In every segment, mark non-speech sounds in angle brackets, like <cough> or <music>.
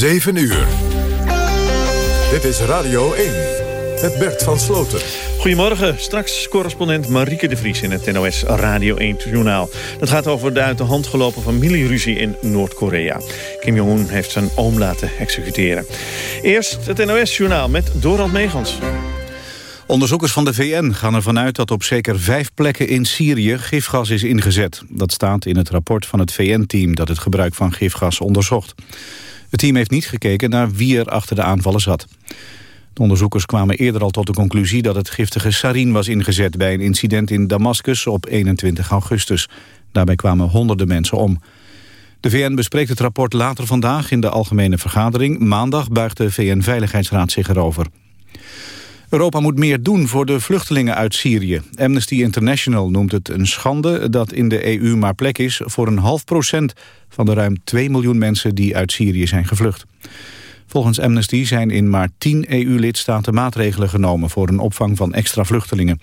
7 uur. Dit is Radio 1 met Bert van Sloten. Goedemorgen, straks correspondent Marieke de Vries in het NOS Radio 1 Journaal. Dat gaat over de uit de hand gelopen familieruzie in Noord-Korea. Kim Jong-un heeft zijn oom laten executeren. Eerst het NOS Journaal met Dorald Megans. Onderzoekers van de VN gaan ervan uit dat op zeker vijf plekken in Syrië gifgas is ingezet. Dat staat in het rapport van het VN-team dat het gebruik van gifgas onderzocht. Het team heeft niet gekeken naar wie er achter de aanvallen zat. De onderzoekers kwamen eerder al tot de conclusie dat het giftige sarin was ingezet bij een incident in Damascus op 21 augustus. Daarbij kwamen honderden mensen om. De VN bespreekt het rapport later vandaag in de algemene vergadering. Maandag buigt de VN-veiligheidsraad zich erover. Europa moet meer doen voor de vluchtelingen uit Syrië. Amnesty International noemt het een schande dat in de EU maar plek is... voor een half procent van de ruim 2 miljoen mensen die uit Syrië zijn gevlucht. Volgens Amnesty zijn in maar 10 EU-lidstaten maatregelen genomen... voor een opvang van extra vluchtelingen.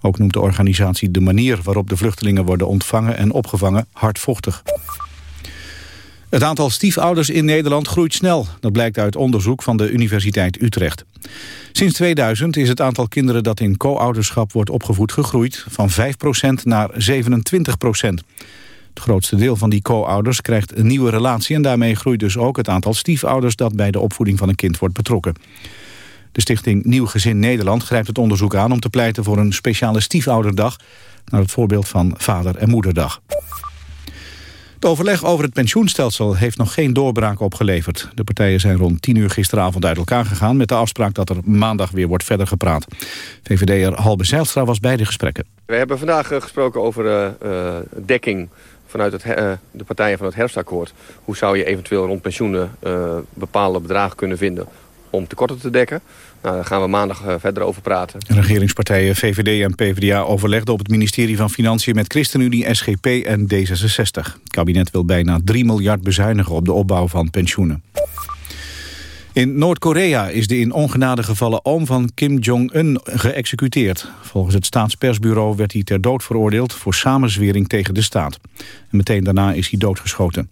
Ook noemt de organisatie de manier waarop de vluchtelingen worden ontvangen en opgevangen hardvochtig. Het aantal stiefouders in Nederland groeit snel. Dat blijkt uit onderzoek van de Universiteit Utrecht. Sinds 2000 is het aantal kinderen dat in co-ouderschap wordt opgevoed gegroeid... van 5% naar 27% Het grootste deel van die co-ouders krijgt een nieuwe relatie... en daarmee groeit dus ook het aantal stiefouders... dat bij de opvoeding van een kind wordt betrokken. De stichting Nieuw Gezin Nederland grijpt het onderzoek aan... om te pleiten voor een speciale stiefouderdag... naar het voorbeeld van Vader- en Moederdag. Het overleg over het pensioenstelsel heeft nog geen doorbraak opgeleverd. De partijen zijn rond 10 uur gisteravond uit elkaar gegaan... met de afspraak dat er maandag weer wordt verder gepraat. VVD'er Halbe Zijlstra was bij de gesprekken. We hebben vandaag eh, gesproken over uh, dekking vanuit het, de partijen van het herfstakkoord. Hoe zou je eventueel rond pensioenen bepaalde bedragen kunnen vinden om tekorten te dekken. Nou, daar gaan we maandag uh, verder over praten. Regeringspartijen VVD en PvdA overlegden op het ministerie van Financiën... met ChristenUnie, SGP en D66. Het kabinet wil bijna 3 miljard bezuinigen op de opbouw van pensioenen. In Noord-Korea is de in ongenade gevallen oom van Kim Jong-un geëxecuteerd. Volgens het staatspersbureau werd hij ter dood veroordeeld... voor samenzwering tegen de staat. En meteen daarna is hij doodgeschoten.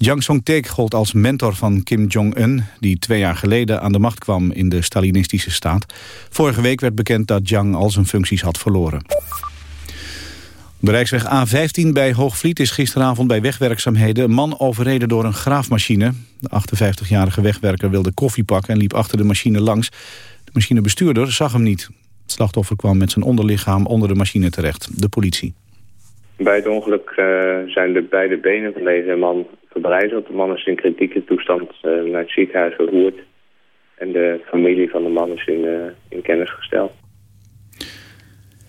Jang Song-taek gold als mentor van Kim Jong-un... die twee jaar geleden aan de macht kwam in de Stalinistische staat. Vorige week werd bekend dat Jang al zijn functies had verloren. De Rijksweg A15 bij Hoogvliet is gisteravond bij wegwerkzaamheden... een man overreden door een graafmachine. De 58-jarige wegwerker wilde koffie pakken en liep achter de machine langs. De machinebestuurder zag hem niet. Het slachtoffer kwam met zijn onderlichaam onder de machine terecht. De politie. Bij het ongeluk uh, zijn de beide benen van deze man verbrijzeld. De man is in kritieke toestand uh, naar het ziekenhuis gevoerd. En de familie van de man is in, uh, in kennis gesteld.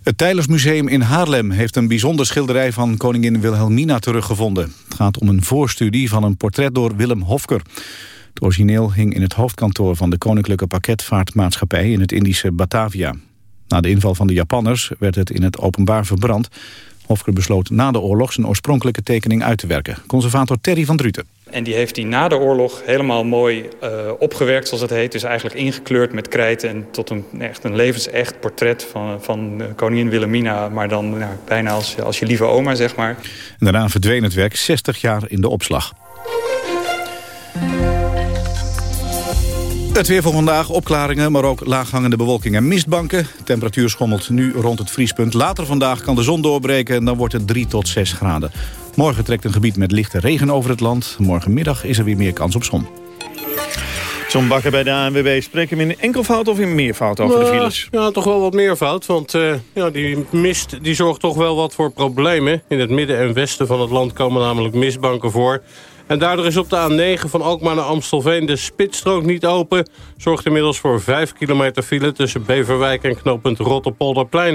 Het Tijlersmuseum in Haarlem heeft een bijzonder schilderij van koningin Wilhelmina teruggevonden. Het gaat om een voorstudie van een portret door Willem Hofker. Het origineel hing in het hoofdkantoor van de Koninklijke Pakketvaartmaatschappij in het Indische Batavia. Na de inval van de Japanners werd het in het openbaar verbrand. Hofker besloot na de oorlog zijn oorspronkelijke tekening uit te werken. Conservator Terry van Druten. En die heeft hij na de oorlog helemaal mooi uh, opgewerkt, zoals het heet. Dus eigenlijk ingekleurd met krijt en tot een, echt een levensecht portret van, van koningin Wilhelmina. Maar dan nou, bijna als, als je lieve oma, zeg maar. En daarna verdween het werk 60 jaar in de opslag. Het weer voor vandaag, opklaringen, maar ook laaghangende bewolking en mistbanken. De temperatuur schommelt nu rond het vriespunt. Later vandaag kan de zon doorbreken en dan wordt het 3 tot 6 graden. Morgen trekt een gebied met lichte regen over het land. Morgenmiddag is er weer meer kans op zon. John Bakker bij de ANWB. Spreek hem in enkelvoud of in meervoud over de nou, files? Ja, toch wel wat meervoud. Want uh, ja, die mist die zorgt toch wel wat voor problemen. In het midden en westen van het land komen namelijk mistbanken voor. En daardoor is op de A9 van Alkmaar naar Amstelveen de spitsstrook niet open. Zorgt inmiddels voor 5 kilometer file tussen Beverwijk en knooppunt Rotterpolderplein.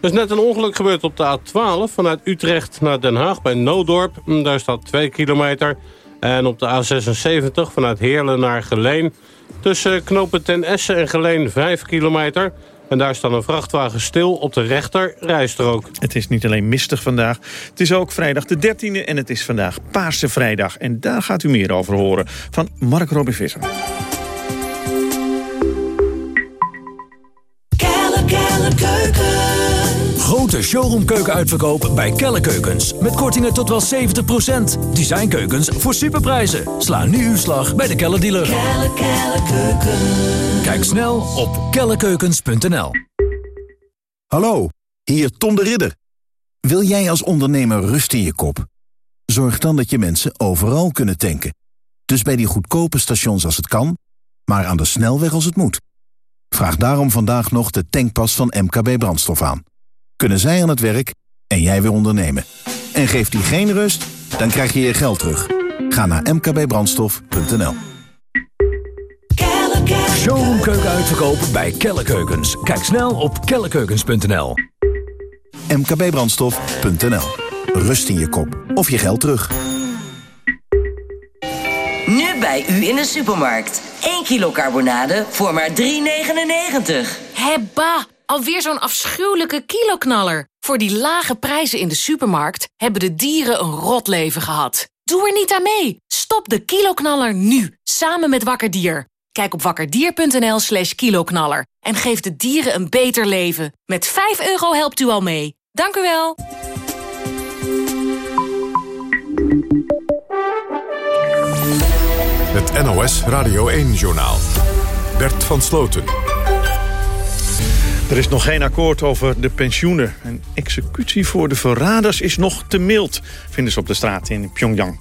Er is net een ongeluk gebeurd op de A12 vanuit Utrecht naar Den Haag bij Noodorp. Daar staat 2 kilometer. En op de A76 vanuit Heerlen naar Geleen. Tussen knooppunt Ten Essen en Geleen 5 kilometer. En daar staat een vrachtwagen stil op de rechter rijstrook. Het is niet alleen mistig vandaag. Het is ook vrijdag de 13e en het is vandaag Paarse Vrijdag. En daar gaat u meer over horen van Mark Robin Visser. Grote De showroomkeuken uitverkoop bij Kelle Keukens. Met kortingen tot wel 70%. Designkeukens voor superprijzen. Sla nu uw slag bij de Kelle dealer. Kelle, Kelle Kijk snel op kellekeukens.nl. Hallo, hier Tom de Ridder. Wil jij als ondernemer rust in je kop? Zorg dan dat je mensen overal kunnen tanken. Dus bij die goedkope stations als het kan, maar aan de snelweg als het moet. Vraag daarom vandaag nog de tankpas van MKB Brandstof aan. Kunnen zij aan het werk en jij weer ondernemen. En geeft die geen rust, dan krijg je je geld terug. Ga naar mkbbrandstof.nl Showroomkeuken uitverkopen bij Kelle Keukens. Kijk snel op kellekeukens.nl mkbbrandstof.nl Rust in je kop of je geld terug. Nu bij u in de supermarkt. 1 kilo carbonade voor maar 3,99. Hebba, alweer zo'n afschuwelijke kiloknaller. Voor die lage prijzen in de supermarkt hebben de dieren een rot leven gehad. Doe er niet aan mee. Stop de kiloknaller nu, samen met Wakker Dier. Kijk op wakkerdier.nl slash kiloknaller en geef de dieren een beter leven. Met 5 euro helpt u al mee. Dank u wel. Het NOS Radio 1-journaal. Bert van Sloten. Er is nog geen akkoord over de pensioenen. Een executie voor de verraders is nog te mild, vinden ze op de straat in Pyongyang.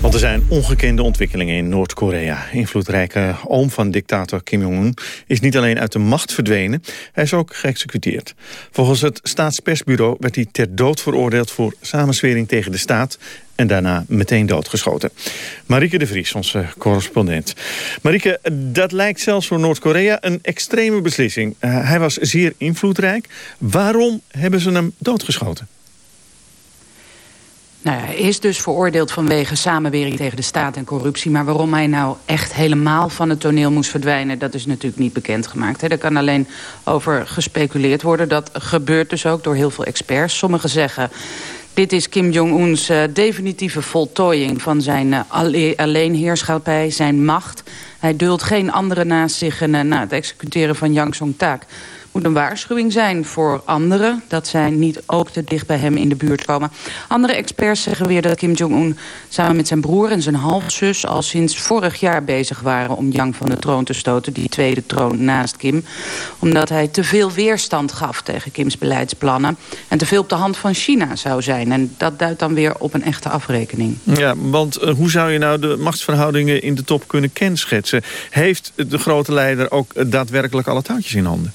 Want er zijn ongekende ontwikkelingen in Noord-Korea. Invloedrijke oom van dictator Kim Jong-un is niet alleen uit de macht verdwenen, hij is ook geëxecuteerd. Volgens het staatspersbureau werd hij ter dood veroordeeld voor samenswering tegen de staat en daarna meteen doodgeschoten. Marike de Vries, onze correspondent. Marike, dat lijkt zelfs voor Noord-Korea een extreme beslissing. Uh, hij was zeer invloedrijk. Waarom hebben ze hem doodgeschoten? Nou hij is dus veroordeeld vanwege samenwerking tegen de staat en corruptie. Maar waarom hij nou echt helemaal van het toneel moest verdwijnen... dat is natuurlijk niet bekendgemaakt. Er kan alleen over gespeculeerd worden. Dat gebeurt dus ook door heel veel experts. Sommigen zeggen... Dit is Kim Jong-uns uh, definitieve voltooiing van zijn uh, alleenheerschappij, zijn macht. Hij duldt geen andere naast zich en, uh, na het executeren van Yang Song-taak moet een waarschuwing zijn voor anderen... dat zij niet ook te dicht bij hem in de buurt komen. Andere experts zeggen weer dat Kim Jong-un samen met zijn broer en zijn halfzus... al sinds vorig jaar bezig waren om Yang van de troon te stoten... die tweede troon naast Kim. Omdat hij te veel weerstand gaf tegen Kims beleidsplannen... en te veel op de hand van China zou zijn. En dat duidt dan weer op een echte afrekening. Ja, want eh, hoe zou je nou de machtsverhoudingen in de top kunnen kenschetsen? Heeft de grote leider ook daadwerkelijk alle touwtjes in handen?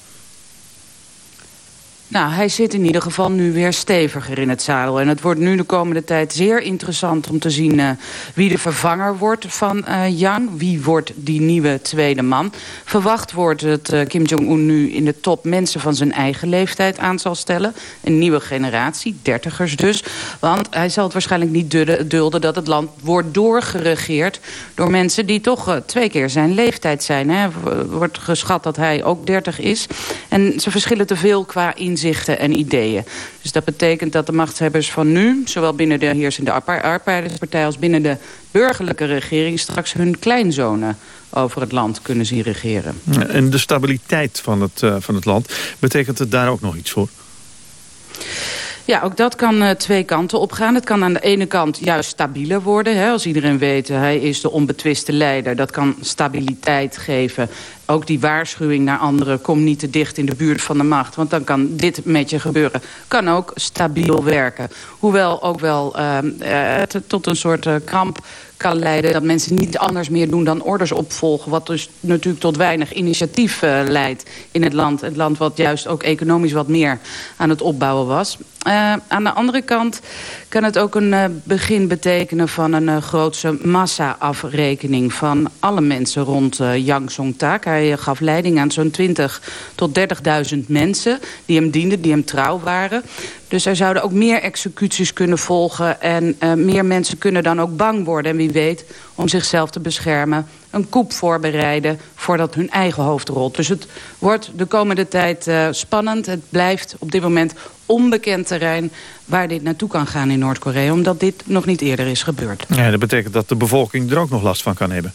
Nou, hij zit in ieder geval nu weer steviger in het zadel. En het wordt nu de komende tijd zeer interessant om te zien... Uh, wie de vervanger wordt van uh, Yang. Wie wordt die nieuwe tweede man. Verwacht wordt dat uh, Kim Jong-un nu in de top mensen van zijn eigen leeftijd aan zal stellen. Een nieuwe generatie, dertigers dus. Want hij zal het waarschijnlijk niet dulden dat het land wordt doorgeregeerd... door mensen die toch twee keer zijn leeftijd zijn. Hè. Wordt geschat dat hij ook dertig is. En ze verschillen te veel qua inzicht inzichten en ideeën. Dus dat betekent dat de machthebbers van nu... zowel binnen de heersende arbeiderspartij als binnen de burgerlijke regering... straks hun kleinzonen over het land kunnen zien regeren. En de stabiliteit van het, uh, van het land, betekent het daar ook nog iets voor? Ja, ook dat kan uh, twee kanten opgaan. Het kan aan de ene kant juist stabieler worden. Hè, als iedereen weet, hij is de onbetwiste leider. Dat kan stabiliteit geven ook die waarschuwing naar anderen... kom niet te dicht in de buurt van de macht, want dan kan dit met je gebeuren. Kan ook stabiel werken. Hoewel ook wel uh, tot een soort uh, kramp kan leiden... dat mensen niet anders meer doen dan orders opvolgen... wat dus natuurlijk tot weinig initiatief uh, leidt in het land. Het land wat juist ook economisch wat meer aan het opbouwen was. Aan de andere kant kan het ook een uh, begin betekenen... van een uh, grootse massa-afrekening van alle mensen rond Yang Song-tak. Hij gaf leiding aan zo'n 20 tot 30.000 mensen die hem dienden, die hem trouw waren. Dus er zouden ook meer executies kunnen volgen... en meer mensen kunnen dan ook bang worden. En wie weet, om zichzelf te beschermen... een koep voorbereiden voordat hun eigen hoofd rolt. Dus het wordt de komende tijd uh, spannend. Het blijft op dit moment onbekend terrein waar dit naartoe kan gaan in Noord-Korea... omdat dit nog niet eerder is gebeurd. Ja, dat betekent dat de bevolking er ook nog last van kan hebben.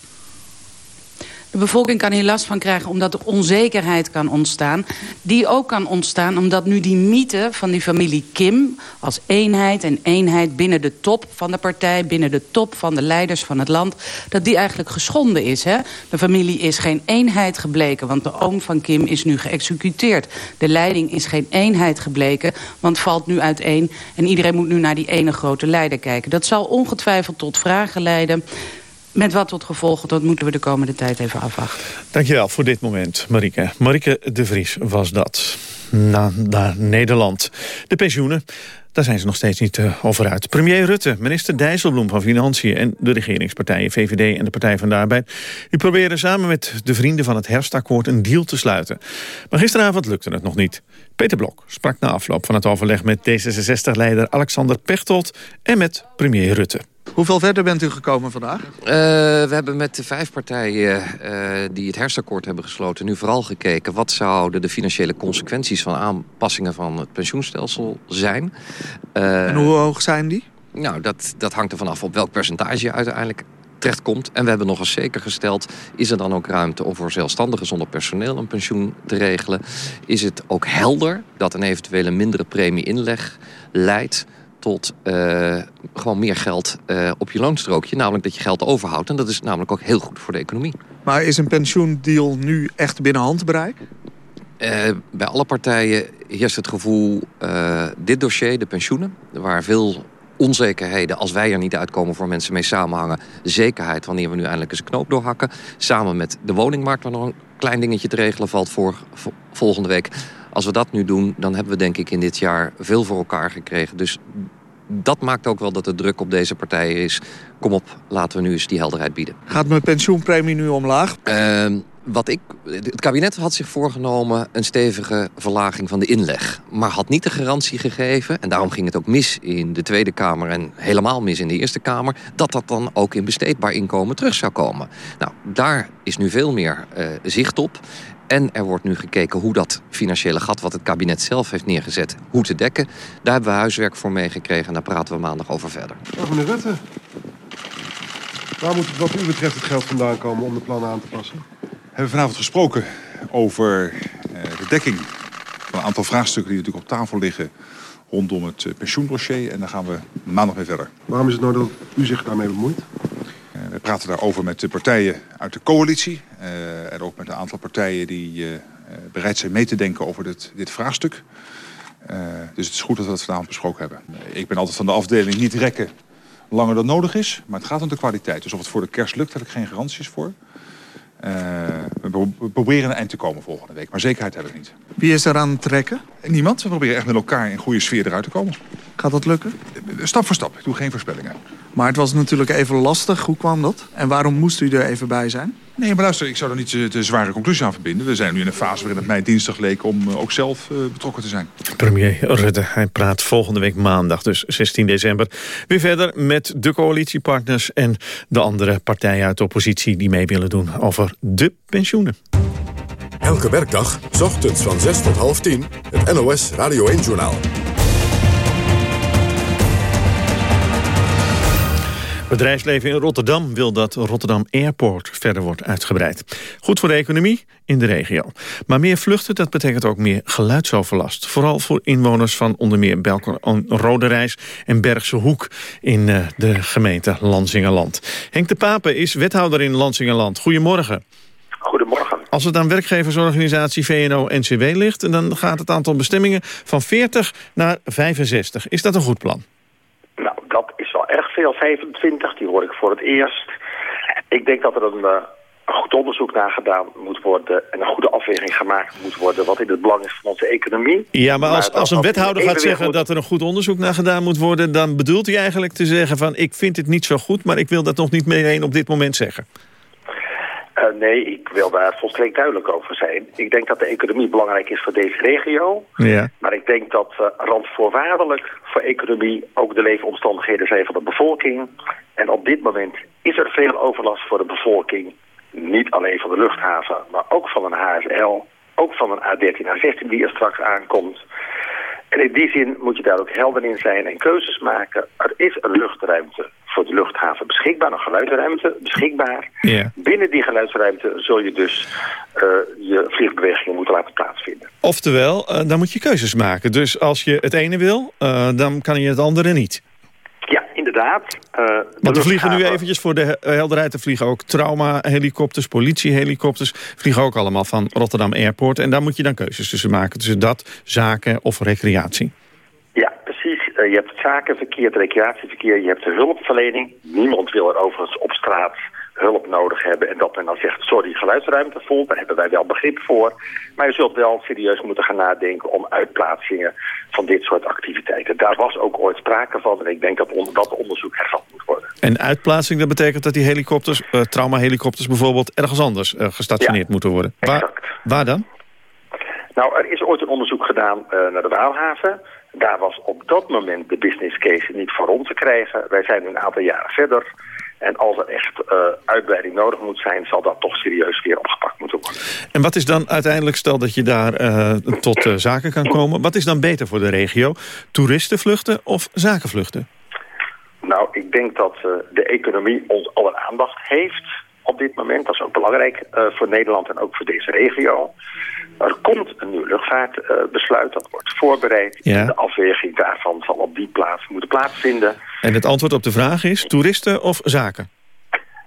De bevolking kan hier last van krijgen omdat er onzekerheid kan ontstaan. Die ook kan ontstaan omdat nu die mythe van die familie Kim... als eenheid en eenheid binnen de top van de partij... binnen de top van de leiders van het land... dat die eigenlijk geschonden is. Hè? De familie is geen eenheid gebleken, want de oom van Kim is nu geëxecuteerd. De leiding is geen eenheid gebleken, want valt nu uiteen... en iedereen moet nu naar die ene grote leider kijken. Dat zal ongetwijfeld tot vragen leiden... Met wat tot gevolg, dat moeten we de komende tijd even afwachten. Dankjewel voor dit moment, Marike. Marike de Vries was dat. Na, naar Nederland. De pensioenen. Daar zijn ze nog steeds niet uh, over uit. Premier Rutte, minister Dijsselbloem van Financiën... en de regeringspartijen VVD en de Partij van de Arbeid... die proberen samen met de vrienden van het herfstakkoord een deal te sluiten. Maar gisteravond lukte het nog niet. Peter Blok sprak na afloop van het overleg met D66-leider Alexander Pechtold... en met premier Rutte. Hoeveel verder bent u gekomen vandaag? Uh, we hebben met de vijf partijen uh, die het herfstakkoord hebben gesloten... nu vooral gekeken wat zouden de financiële consequenties... van aanpassingen van het pensioenstelsel zijn. Uh, en hoe hoog zijn die? Nou, dat, dat hangt ervan af op welk percentage je uiteindelijk terechtkomt. En we hebben nog eens zeker gesteld... is er dan ook ruimte om voor zelfstandigen zonder personeel een pensioen te regelen? Is het ook helder dat een eventuele mindere premie inleg leidt tot uh, gewoon meer geld uh, op je loonstrookje. Namelijk dat je geld overhoudt. En dat is namelijk ook heel goed voor de economie. Maar is een pensioendeal nu echt binnen handbereik? Uh, bij alle partijen heerst het gevoel... dit dossier, de pensioenen, waar veel onzekerheden... als wij er niet uitkomen voor mensen mee samenhangen... zekerheid wanneer we nu eindelijk eens een knoop doorhakken... samen met de woningmarkt, waar nog een klein dingetje te regelen valt voor volgende week als we dat nu doen, dan hebben we denk ik in dit jaar veel voor elkaar gekregen. Dus dat maakt ook wel dat de druk op deze partijen is. Kom op, laten we nu eens die helderheid bieden. Gaat mijn pensioenpremie nu omlaag? Uh, wat ik, het kabinet had zich voorgenomen een stevige verlaging van de inleg. Maar had niet de garantie gegeven, en daarom ging het ook mis in de Tweede Kamer... en helemaal mis in de Eerste Kamer... dat dat dan ook in besteedbaar inkomen terug zou komen. Nou, daar is nu veel meer uh, zicht op. En er wordt nu gekeken hoe dat financiële gat... wat het kabinet zelf heeft neergezet, hoe te dekken. Daar hebben we huiswerk voor meegekregen en daar praten we maandag over verder. Dag meneer Rutte. Waar moet wat u betreft het geld vandaan komen om de plannen aan te passen? We hebben vanavond gesproken over uh, de dekking van een aantal vraagstukken... die natuurlijk op tafel liggen rondom het uh, pensioendossier. En daar gaan we maandag mee verder. Waarom is het nou dat u zich daarmee bemoeit? Uh, we praten daarover met de partijen uit de coalitie. Uh, en ook met een aantal partijen die uh, bereid zijn mee te denken over dit, dit vraagstuk. dus het is goed dat we dat vanavond besproken hebben. Ik ben altijd van de afdeling niet rekken langer dan nodig is. Maar het gaat om de kwaliteit. Dus of het voor de kerst lukt, heb ik geen garanties voor. we proberen een eind te komen volgende week. Maar zekerheid hebben we niet. Wie is er aan het trekken? Niemand. We proberen echt met elkaar in goede sfeer eruit te komen. Gaat dat lukken? Stap voor stap. Ik doe geen voorspellingen. Maar het was natuurlijk even lastig. Hoe kwam dat? En waarom moest u er even bij zijn? Nee, maar luister, ik zou er niet de, de zware conclusie aan verbinden. We zijn nu in een fase waarin het mij dinstig leek om uh, ook zelf uh, betrokken te zijn. Premier Rutte, hij praat volgende week maandag, dus 16 december... weer verder met de coalitiepartners en de andere partijen uit de oppositie... die mee willen doen over de pensioenen. Elke werkdag, s ochtends van 6 tot half 10, het NOS Radio 1-journaal. Bedrijfsleven in Rotterdam wil dat Rotterdam Airport verder wordt uitgebreid. Goed voor de economie in de regio. Maar meer vluchten, dat betekent ook meer geluidsoverlast. Vooral voor inwoners van onder meer Belkom, Roderijs en Bergse Hoek in uh, de gemeente Lansingerland. Henk de Pape is wethouder in Lansingerland. Goedemorgen. Goedemorgen. Als het aan werkgeversorganisatie VNO-NCW ligt... dan gaat het aantal bestemmingen van 40 naar 65. Is dat een goed plan? Veel, 25. Die hoor ik voor het eerst. Ik denk dat er een, uh, een goed onderzoek naar gedaan moet worden... en een goede afweging gemaakt moet worden... wat in het belang is van onze economie. Ja, maar als, als een wethouder gaat zeggen moet... dat er een goed onderzoek naar gedaan moet worden... dan bedoelt hij eigenlijk te zeggen van... ik vind het niet zo goed, maar ik wil dat nog niet meteen op dit moment zeggen. Uh, nee, ik wil daar volstrekt duidelijk over zijn. Ik denk dat de economie belangrijk is voor deze regio. Ja. Maar ik denk dat uh, randvoorwaardelijk voor economie ook de leefomstandigheden zijn van de bevolking. En op dit moment is er veel overlast voor de bevolking. Niet alleen van de luchthaven, maar ook van een HSL. Ook van een A13, A16 die er straks aankomt. En in die zin moet je daar ook helder in zijn en keuzes maken. Er is een luchtruimte voor de luchthaven beschikbaar, een geluidsruimte beschikbaar. Ja. Binnen die geluidsruimte zul je dus uh, je vliegbewegingen moeten laten plaatsvinden. Oftewel, uh, dan moet je keuzes maken. Dus als je het ene wil, uh, dan kan je het andere niet. Inderdaad. Want er vliegen nu eventjes voor de helderheid... er vliegen ook trauma-helikopters, politiehelikopters... vliegen ook allemaal van Rotterdam Airport. En daar moet je dan keuzes tussen maken. Tussen dat, zaken of recreatie. Ja, precies. je hebt zakenverkeer, het recreatieverkeer, je hebt de hulpverlening. Niemand wil er overigens op straat hulp nodig hebben. En dat men dan zegt, sorry, geluidsruimte vol, daar hebben wij wel begrip voor. Maar je zult wel serieus moeten gaan nadenken om uitplaatsingen van dit soort activiteiten. Daar was ook ooit sprake van en ik denk dat on dat onderzoek hervat moet worden. En uitplaatsing, dat betekent dat die helikopters, uh, trauma-helikopters bijvoorbeeld, ergens anders uh, gestationeerd ja, moeten worden. Waar, waar dan? Nou, er is ooit een onderzoek gedaan uh, naar de Waalhaven. Daar was op dat moment de business case niet voor rond te krijgen. Wij zijn nu een aantal jaren verder. En als er echt uh, uitbreiding nodig moet zijn... zal dat toch serieus weer opgepakt moeten worden. En wat is dan uiteindelijk, stel dat je daar uh, tot uh, zaken kan komen... wat is dan beter voor de regio? Toeristenvluchten of zakenvluchten? Nou, ik denk dat de economie ons alle aandacht heeft op dit moment. Dat is ook belangrijk voor Nederland en ook voor deze regio. Er komt een nieuw luchtvaartbesluit, dat wordt voorbereid. Ja. De afweging daarvan zal op die plaats moeten plaatsvinden. En het antwoord op de vraag is toeristen of zaken?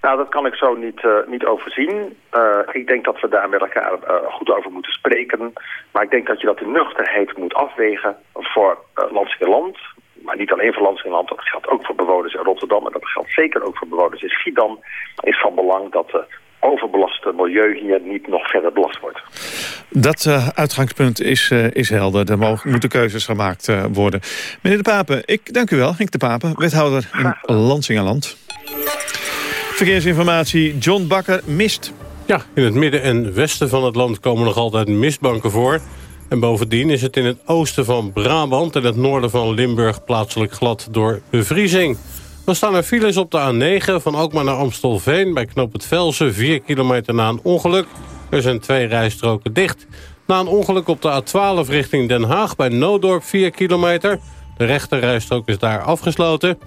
Nou, dat kan ik zo niet, uh, niet overzien. Uh, ik denk dat we daar met elkaar uh, goed over moeten spreken. Maar ik denk dat je dat in nuchterheid moet afwegen voor Land. Maar niet alleen voor Land. dat geldt ook voor bewoners in Rotterdam. En dat geldt zeker ook voor bewoners in Schiedam. is van belang dat de overbelaste milieu hier niet nog verder belast wordt. Dat uh, uitgangspunt is, uh, is helder. Er mogen, moeten keuzes gemaakt uh, worden. Meneer De Pape, ik dank u wel. Henk De Pape, wethouder in Lansingerland. Verkeersinformatie, John Bakker mist. Ja, in het midden en westen van het land komen nog altijd mistbanken voor. En bovendien is het in het oosten van Brabant en het noorden van Limburg plaatselijk glad door bevriezing. Dan staan er files op de A9 van Alkmaar naar Amstelveen... bij Knoop het Velsen, 4 kilometer na een ongeluk. Er zijn twee rijstroken dicht. Na een ongeluk op de A12 richting Den Haag bij Noodorp 4 kilometer. De rechterrijstrook is daar afgesloten.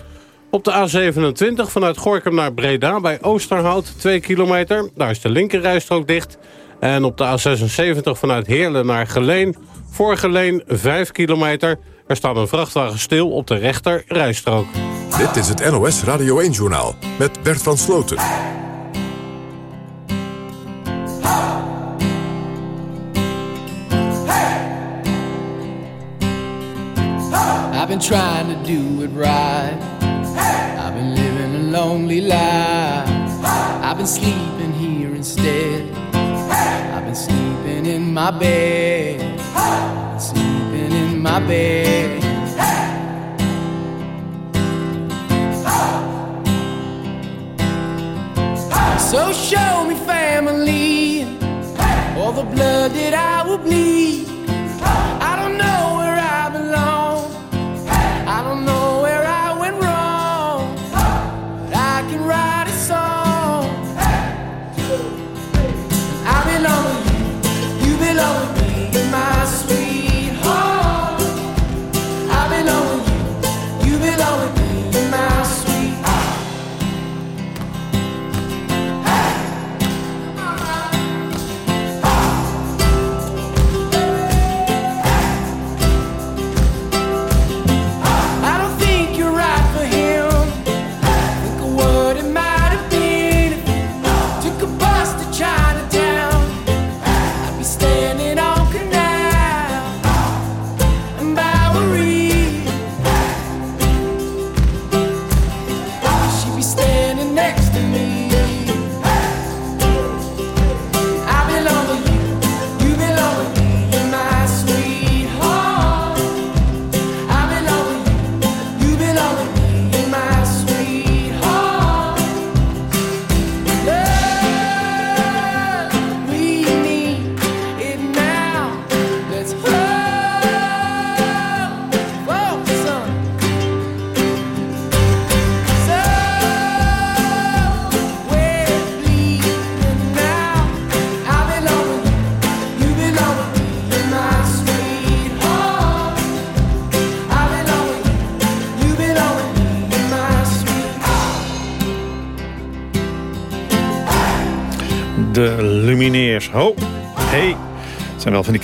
Op de A27 vanuit Gorkum naar Breda bij Oosterhout 2 kilometer. Daar is de linkerrijstrook dicht. En op de A76 vanuit Heerlen naar Geleen. Voor Geleen 5 kilometer. Er staat een vrachtwagen stil op de rechter rijstrook. Dit is het NOS Radio 1-journaal met Bert van Sloten. I've been trying to do it right. I've been living a lonely life. I've been sleeping here instead. I've been sleeping in my bed. Sleeping in my bed. So show me family, all the blood that I will bleed. I don't know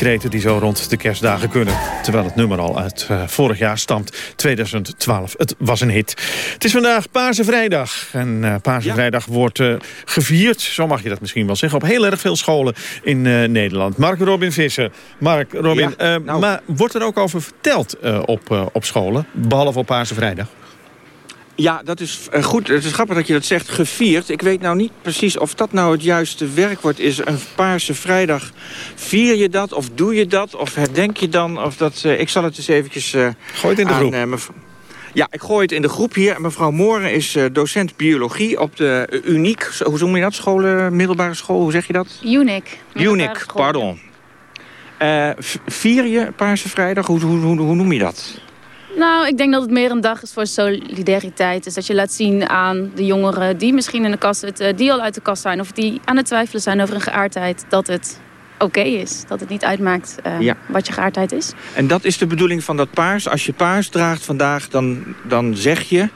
kreten die zo rond de kerstdagen kunnen. Terwijl het nummer al uit uh, vorig jaar stamt, 2012. Het was een hit. Het is vandaag Paarse Vrijdag. En uh, Paarse Vrijdag wordt uh, gevierd, zo mag je dat misschien wel zeggen... op heel erg veel scholen in Nederland. Mark Robin Visser. Mark Robin, ja, nou. maar wordt er ook over verteld op, op scholen? Behalve op Paarse Vrijdag? Ja, dat is uh, goed. Het is grappig dat je dat zegt, gevierd. Ik weet nou niet precies of dat nou het juiste werkwoord is. Een Paarse Vrijdag. Vier je dat of doe je dat? Of herdenk je dan? Of dat, uh, ik zal het eens eventjes uh, Gooi het in de aan, groep. ja, ik gooi het in de groep hier. Mevrouw Moren is docent biologie op de UNIC. Hoe noem je dat? Scholen, middelbare school, hoe zeg je dat? UNIC. UNIC, pardon. vier je Paarse Vrijdag? Hoe, hoe, hoe, hoe noem je dat? Nou, ik denk dat het meer een dag is voor solidariteit. Dus dat je laat zien aan de jongeren die misschien in de kast zitten... die al uit de kast zijn of die aan het twijfelen zijn over een geaardheid... dat het oké is. Dat het niet uitmaakt uh, wat je geaardheid is. En dat is de bedoeling van dat paars. Als je paars draagt vandaag, dan, dan zeg je...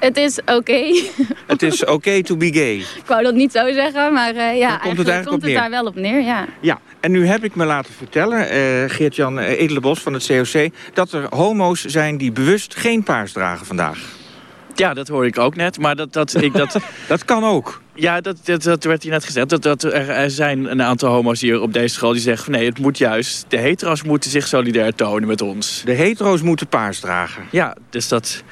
Het is oké. Okay. <laughs> Het is oké okay to be gay. Ik wou dat niet zo zeggen, maar uh, ja, komt het, eigenlijk komt het daar wel op neer. Ja. ja, en nu heb ik me laten vertellen, uh, Geert-Jan Edelenbos van het COC... dat er homo's zijn die bewust geen paars dragen vandaag. Ja, dat hoor ik ook net, maar dat... Dat, ik, dat, <laughs> dat kan ook. Ja, dat, dat, dat, werd hier net gezegd. Dat, dat er, er, zijn een aantal homo's hier op deze school die zeggen... Van, nee, het moet juist, de hetero's moeten zich solidair tonen met ons. De hetero's moeten paars dragen? Ja, dus dat...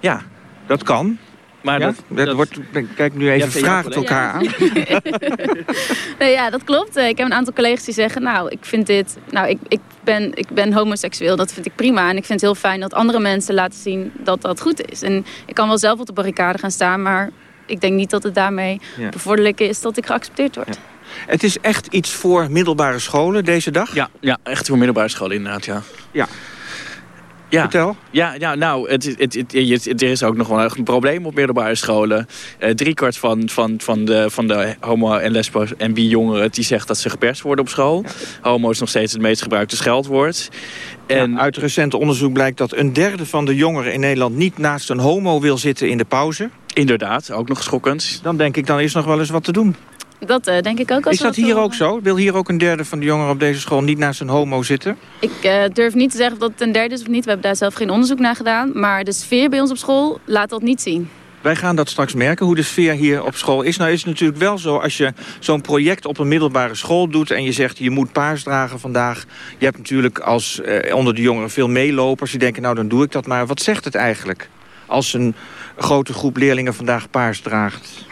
Ja, dat kan. Maar ja? dat, dat, wordt, kijk nu even ja, vragen elkaar aan. <laughs> nee, ja, dat klopt. Ik heb een aantal collega's die zeggen... nou, ik vind dit... Nou, ik, ik, ben, ik ben homoseksueel, dat vind ik prima. En ik vind het heel fijn dat andere mensen laten zien dat dat goed is. En ik kan wel zelf op de barricade gaan staan... maar ik denk niet dat het daarmee ja. bevorderlijk is dat ik geaccepteerd word. Het is echt iets voor middelbare scholen deze dag? Ja, ja echt voor middelbare scholen inderdaad, ja. Ja, ja. Vertel. Ja, ja nou, het, het, het, er is ook nog wel een probleem op middelbare scholen. Uh, driekwart van, van, van, de, van de homo- en lesbo- en bi-jongeren... die zegt dat ze geperst worden op school. Ja. Homo is nog steeds het meest gebruikte scheldwoord. En ja, uit recent onderzoek blijkt dat een derde van de jongeren in Nederland... niet naast een homo wil zitten in de pauze. Inderdaad, ook nog schokkend. Dan denk ik, dan is nog wel eens wat te doen. Dat uh, denk ik ook. Als is dat hier ook zo? Wil hier ook een derde van de jongeren op deze school niet naast een homo zitten? Ik uh, durf niet te zeggen of dat het een derde is of niet. We hebben daar zelf geen onderzoek naar gedaan. Maar de sfeer bij ons op school laat dat niet zien. Wij gaan dat straks merken, hoe de sfeer hier op school is. Nou is het natuurlijk wel zo, als je zo'n project op een middelbare school doet... en je zegt, je moet paars dragen vandaag. Je hebt natuurlijk als, eh, onder de jongeren veel meelopers. Die denken, nou dan doe ik dat maar. Wat zegt het eigenlijk als een grote groep leerlingen vandaag paars draagt?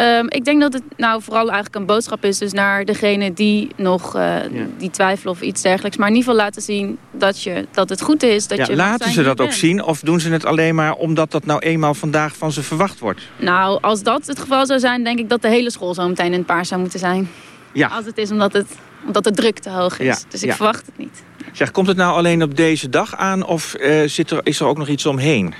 Um, ik denk dat het nou vooral eigenlijk een boodschap is dus naar degene die nog uh, ja. die twijfelen of iets dergelijks. Maar in ieder geval laten zien dat, je, dat het goed is. Dat ja, je laten ze dat ook zien of doen ze het alleen maar omdat dat nou eenmaal vandaag van ze verwacht wordt? Nou, als dat het geval zou zijn, denk ik dat de hele school zo meteen in het paars zou moeten zijn. Ja. Als het is omdat, het, omdat de druk te hoog is. Ja. Dus ik verwacht het niet. Zeg, komt het nou alleen op deze dag aan of uh, zit er, is er ook nog iets omheen?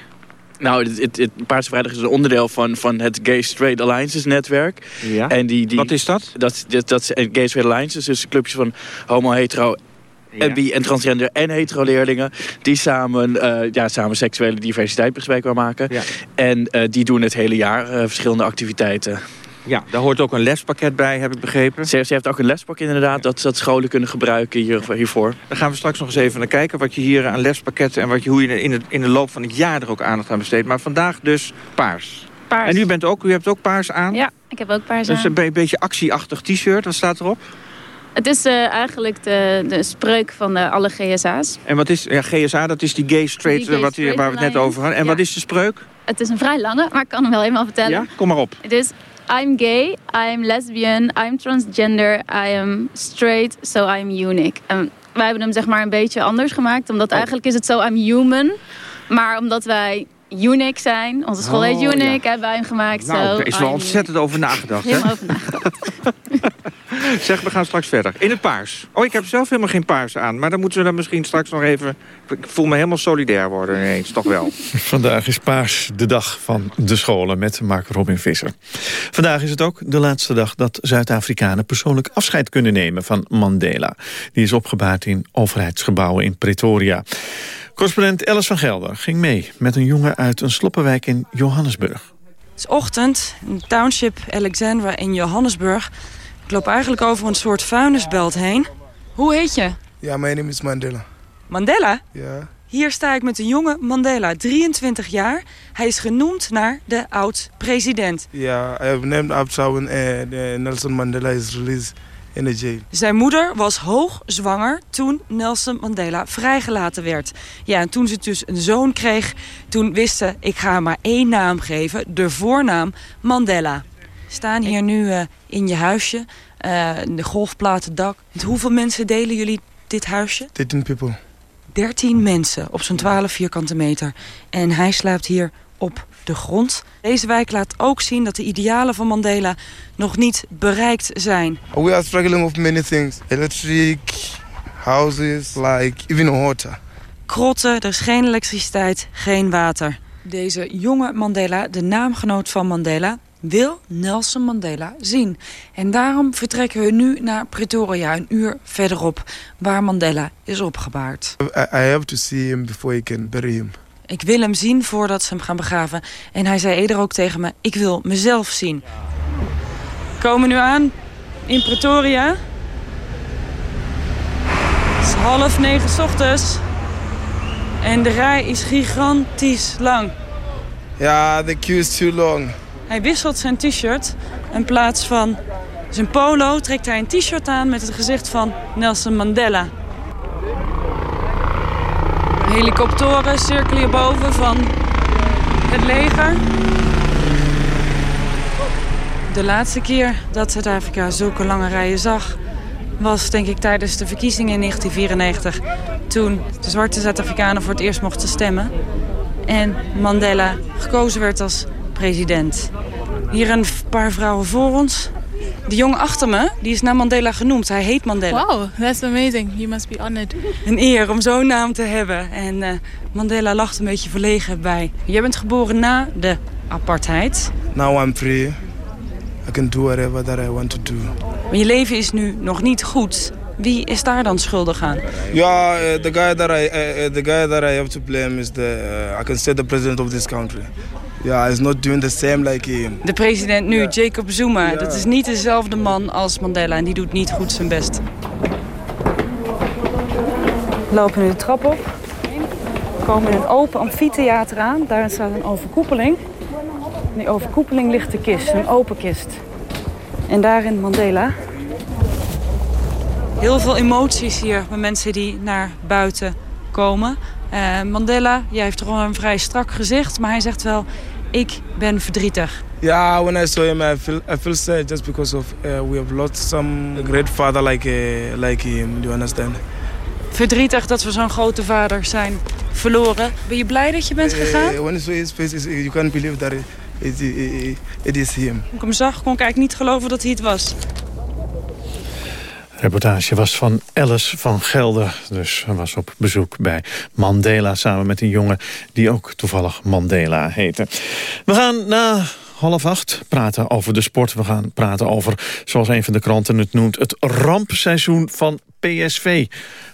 Nou, het, het, het Paarse Vrijdag is een onderdeel van, van het Gay Straight Alliances netwerk. Ja. En die, die, Wat is dat? Dat, dat, dat is Gay Straight Alliances, dus clubjes van homo, hetero ja. en bi- en transgender en hetero-leerlingen... die samen, uh, ja, samen seksuele diversiteit bespreekbaar maken. Ja. En uh, die doen het hele jaar uh, verschillende activiteiten. Ja, daar hoort ook een lespakket bij, heb ik begrepen. Ze, ze heeft ook een lespakket inderdaad, ja. dat, dat scholen kunnen gebruiken hier, hiervoor. Daar gaan we straks nog eens even naar kijken... wat je hier aan lespakketten en wat je, hoe je in de, in de loop van het jaar er ook aandacht aan besteedt. Maar vandaag dus paars. Paars. En u, bent ook, u hebt ook paars aan? Ja, ik heb ook paars dus aan. Dus een be beetje actieachtig t-shirt, wat staat erop? Het is uh, eigenlijk de, de spreuk van de, alle GSA's. En wat is, ja, GSA, dat is die gay straight, die gay wat, straight waar we het net over hadden. En ja. wat is de spreuk? Het is een vrij lange, maar ik kan hem wel eenmaal vertellen. Ja, kom maar op. Het is I'm gay, I'm lesbian, I'm transgender, I am straight, so I'm unique. En wij hebben hem zeg maar een beetje anders gemaakt. Omdat oh. eigenlijk is het zo, I'm human. Maar omdat wij unique zijn, onze school heet Oh, unique, ja. hebben wij hem gemaakt. Nou, zo, er is wel I'm ontzettend over nagedacht. Helemaal hè? over nagedacht. <laughs> <laughs> Zeg, we gaan straks verder. In het paars. Oh, ik heb zelf helemaal geen paars aan. Maar dan moeten we dan misschien straks nog even... Ik voel me helemaal solidair worden ineens, toch wel. <laughs> Vandaag is paars de dag van de scholen met Mark Robin Visser. Vandaag is het ook de laatste dag dat Zuid-Afrikanen persoonlijk afscheid kunnen nemen van Mandela. Die is opgebaard in overheidsgebouwen in Pretoria. Correspondent Alice van Gelder ging mee met een jongen uit een sloppenwijk in Johannesburg. is ochtend in de township Alexandra in Johannesburg. Ik loop eigenlijk over een soort vuilnisbelt heen. Hoe heet je? Ja, mijn naam is Mandela. Mandela? Ja. Hier sta ik met een jonge Mandela, 23 jaar. Hij is genoemd naar de oud-president. Ja, I have named after when uh, Nelson Mandela is released in the jail. Zijn moeder was hoogzwanger toen Nelson Mandela vrijgelaten werd. Ja, en toen ze dus een zoon kreeg, toen wist ze... ik ga haar maar één naam geven, de voornaam Mandela. Staan hier nu uh, in je huisje, uh, de golfplaten dak. Hoeveel mensen delen jullie dit huisje? 13 people. 13 mensen op zo'n 12 vierkante meter. En hij slaapt hier op de grond. Deze wijk laat ook zien dat de idealen van Mandela nog niet bereikt zijn. We are struggling with many things. Electric, houses, like even water. Krotten, er is geen elektriciteit, geen water. Deze jonge Mandela, de naamgenoot van Mandela, wil Nelson Mandela zien. En daarom vertrekken we nu naar Pretoria, een uur verderop, waar Mandela is opgebaard. I, have to see him before I can bury him. Ik wil hem zien voordat ze hem gaan begraven. En hij zei eerder ook tegen me, ik wil mezelf zien. We komen nu aan in Pretoria. Het is half negen s ochtends. En de rij is gigantisch lang. Ja, the queue is too long. Hij wisselt zijn t-shirt. In plaats van zijn polo trekt hij een t-shirt aan met het gezicht van Nelson Mandela. Helikopteren cirkelen hierboven van het leger. De laatste keer dat Zuid-Afrika zulke lange rijen zag... was denk ik tijdens de verkiezingen in 1994... toen de zwarte Zuid-Afrikanen voor het eerst mochten stemmen... en Mandela gekozen werd als president. Hier een paar vrouwen voor ons. De jongen achter me, die is naar Mandela genoemd. Hij heet Mandela. Wow, that's amazing. You must be honored. Een eer om zo'n naam te hebben. En uh, Mandela lacht een beetje verlegen bij. Jij bent geboren na de apartheid. Now I'm free. I can do whatever that I want to do. Maar je leven is nu nog niet goed. Wie is daar dan schuldig aan? Ja, uh, the guy that I uh, the guy that I have to blame is the uh, I can say the president of this country. Ja, yeah, is not doing the same like him. De president nu, yeah. Jacob Zuma, yeah. dat is niet dezelfde man als Mandela en die doet niet goed zijn best. We lopen nu de trap op. We komen in een open amfitheater aan. Daar staat een overkoepeling. In die overkoepeling ligt de kist, een open kist. En daarin Mandela. Heel veel emoties hier bij mensen die naar buiten komen. Uh, Mandela, jij heeft toch wel een vrij strak gezicht, maar hij zegt wel, ik ben verdrietig. Ja, yeah, when I saw him, I feel I feel sad just because of uh, we have lost some great father like uh, like him. Do you understand? Verdrietig dat we zo'n grote vader zijn verloren. Ben je blij dat je bent gegaan? when you saw his face, you can't believe that it, it, it is him. Toen ik hem zag, kon ik eigenlijk niet geloven dat hij het was. De reportage was van Alice van Gelder. Dus was op bezoek bij Mandela samen met een jongen die ook toevallig Mandela heette. We gaan na half acht praten over de sport. We gaan praten over, zoals een van de kranten het noemt... het rampseizoen van PSV.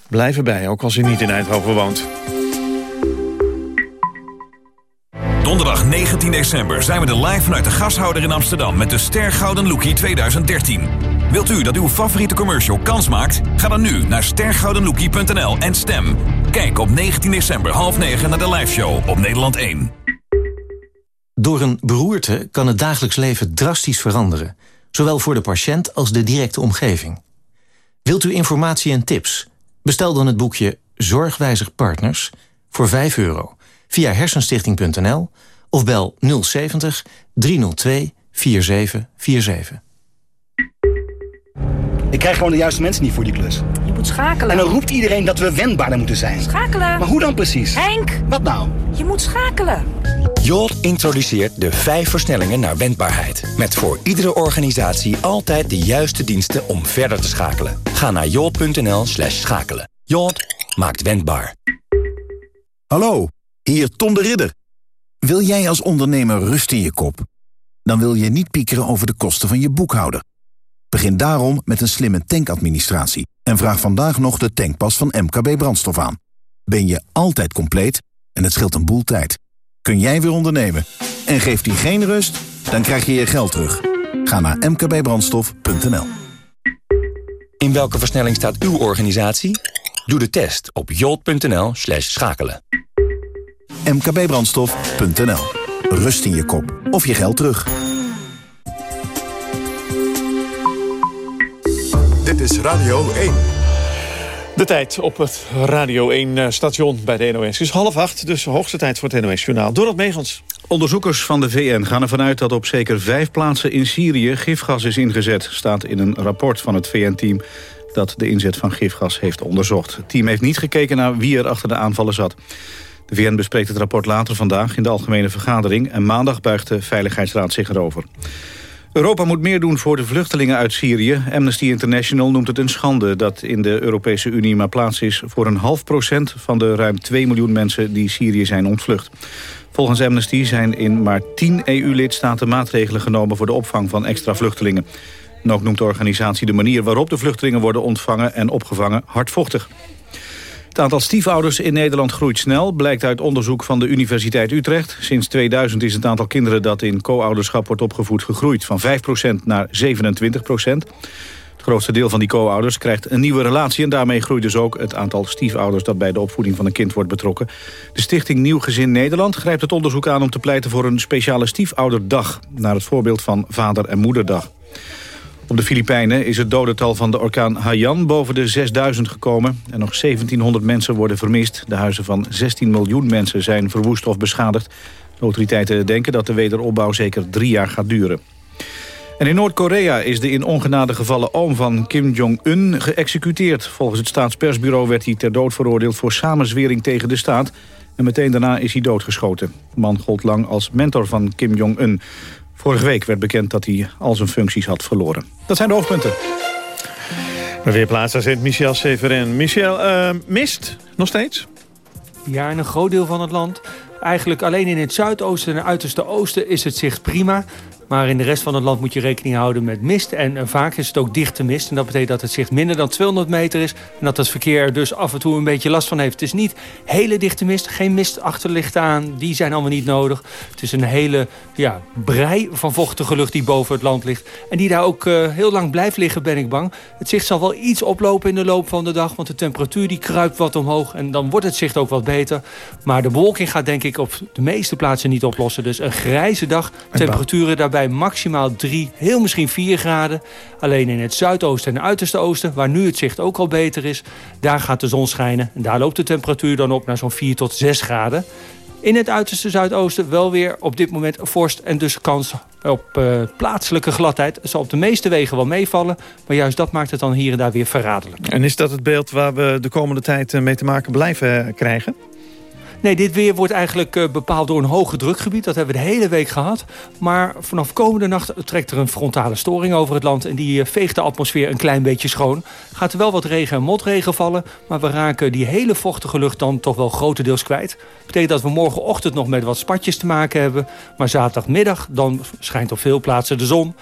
Blijf erbij, ook als u niet in Eindhoven woont. Donderdag 19 december zijn we er live vanuit de gashouder in Amsterdam... met de Ster Gouden Lookie 2013. Wilt u dat uw favoriete commercial kans maakt? Ga dan nu naar stergoudenlookie.nl en stem. Kijk op 19 december half 9 naar de liveshow op Nederland 1. Door een beroerte kan het dagelijks leven drastisch veranderen. Zowel voor de patiënt als de directe omgeving. Wilt u informatie en tips? Bestel dan het boekje Zorgwijzig Partners voor 5 euro via hersenstichting.nl of bel 070 302 4747. Ik krijg gewoon de juiste mensen niet voor die klus. Je moet schakelen. En dan roept iedereen dat we wendbaarder moeten zijn. Schakelen. Maar hoe dan precies? Henk! Wat nou? Je moet schakelen. Jolt introduceert de vijf versnellingen naar wendbaarheid. Met voor iedere organisatie altijd de juiste diensten om verder te schakelen. Ga naar jolt.nl slash schakelen. Jolt maakt wendbaar. Hallo, hier Tom de Ridder. Wil jij als ondernemer rust in je kop? Dan wil je niet piekeren over de kosten van je boekhouder. Begin daarom met een slimme tankadministratie en vraag vandaag nog de tankpas van MKB Brandstof aan. Ben je altijd compleet en het scheelt een boel tijd. Kun jij weer ondernemen en geeft die geen rust? dan krijg je je geld terug. Ga naar mkbbrandstof.nl. In welke versnelling staat uw organisatie? Doe de test op jolt.nl slash schakelen. mkbbrandstof.nl. Rust in je kop of je geld terug. Is Radio 1. De tijd op het Radio 1-station bij de NOS is half acht. Dus hoogste tijd voor het NOS-journaal. Dorot Megens. Onderzoekers van de VN gaan ervan uit dat op zeker vijf plaatsen in Syrië gifgas is ingezet. Staat in een rapport van het VN-team dat de inzet van gifgas heeft onderzocht. Het team heeft niet gekeken naar wie er achter de aanvallen zat. De VN bespreekt het rapport later vandaag in de algemene vergadering... en maandag buigt de Veiligheidsraad zich erover. Europa moet meer doen voor de vluchtelingen uit Syrië. Amnesty International noemt het een schande dat in de Europese Unie maar plaats is... voor een half procent van de ruim 2 miljoen mensen die Syrië zijn ontvlucht. Volgens Amnesty zijn in maar 10 EU-lidstaten maatregelen genomen... voor de opvang van extra vluchtelingen. En ook noemt de organisatie de manier waarop de vluchtelingen worden ontvangen en opgevangen hardvochtig. Het aantal stiefouders in Nederland groeit snel, blijkt uit onderzoek van de Universiteit Utrecht. Sinds 2000 is het aantal kinderen dat in co-ouderschap wordt opgevoed gegroeid van 5% naar 27%. Het grootste deel van die co-ouders krijgt een nieuwe relatie... en daarmee groeit dus ook het aantal stiefouders dat bij de opvoeding van een kind wordt betrokken. De stichting Nieuw Gezin Nederland grijpt het onderzoek aan om te pleiten voor een speciale stiefouderdag... naar het voorbeeld van Vader- en Moederdag. Op de Filipijnen is het dodental van de orkaan Haiyan boven de 6000 gekomen. En nog 1700 mensen worden vermist. De huizen van 16 miljoen mensen zijn verwoest of beschadigd. Autoriteiten denken dat de wederopbouw zeker drie jaar gaat duren. En in Noord-Korea is de in ongenade gevallen oom van Kim Jong-un geëxecuteerd. Volgens het staatspersbureau werd hij ter dood veroordeeld voor samenzwering tegen de staat. En meteen daarna is hij doodgeschoten. De man gold lang als mentor van Kim Jong-un. Vorige week werd bekend dat hij al zijn functies had verloren. Dat zijn de hoofdpunten. Weerplaatsaccent Michel Severin. Michel, uh, mist nog steeds? Ja, in een groot deel van het land. Eigenlijk alleen in het zuidoosten en uiterste oosten is het zicht prima. Maar in de rest van het land moet je rekening houden met mist. En, en vaak is het ook dichte mist. En dat betekent dat het zicht minder dan 200 meter is. En dat het verkeer er dus af en toe een beetje last van heeft. Het is niet hele dichte mist. Geen mistachterlichten aan. Die zijn allemaal niet nodig. Het is een hele ja, brei van vochtige lucht die boven het land ligt. En die daar ook uh, heel lang blijft liggen, ben ik bang. Het zicht zal wel iets oplopen in de loop van de dag. Want de temperatuur die kruipt wat omhoog. En dan wordt het zicht ook wat beter. Maar de bewolking gaat denk ik op de meeste plaatsen niet oplossen. Dus een grijze dag. Temperaturen daarbij maximaal 3, heel misschien 4 graden. Alleen in het zuidoosten en uiterste oosten, waar nu het zicht ook al beter is... daar gaat de zon schijnen en daar loopt de temperatuur dan op naar zo'n 4 tot 6 graden. In het uiterste zuidoosten wel weer op dit moment vorst en dus kans op uh, plaatselijke gladheid. Zal op de meeste wegen wel meevallen, maar juist dat maakt het dan hier en daar weer verraderlijk. En is dat het beeld waar we de komende tijd mee te maken blijven krijgen? Nee, dit weer wordt eigenlijk uh, bepaald door een hoge drukgebied. Dat hebben we de hele week gehad. Maar vanaf komende nacht trekt er een frontale storing over het land... en die uh, veegt de atmosfeer een klein beetje schoon. Gaat er wel wat regen en motregen vallen... maar we raken die hele vochtige lucht dan toch wel grotendeels kwijt. Betekent dat we morgenochtend nog met wat spatjes te maken hebben. Maar zaterdagmiddag dan schijnt op veel plaatsen de zon...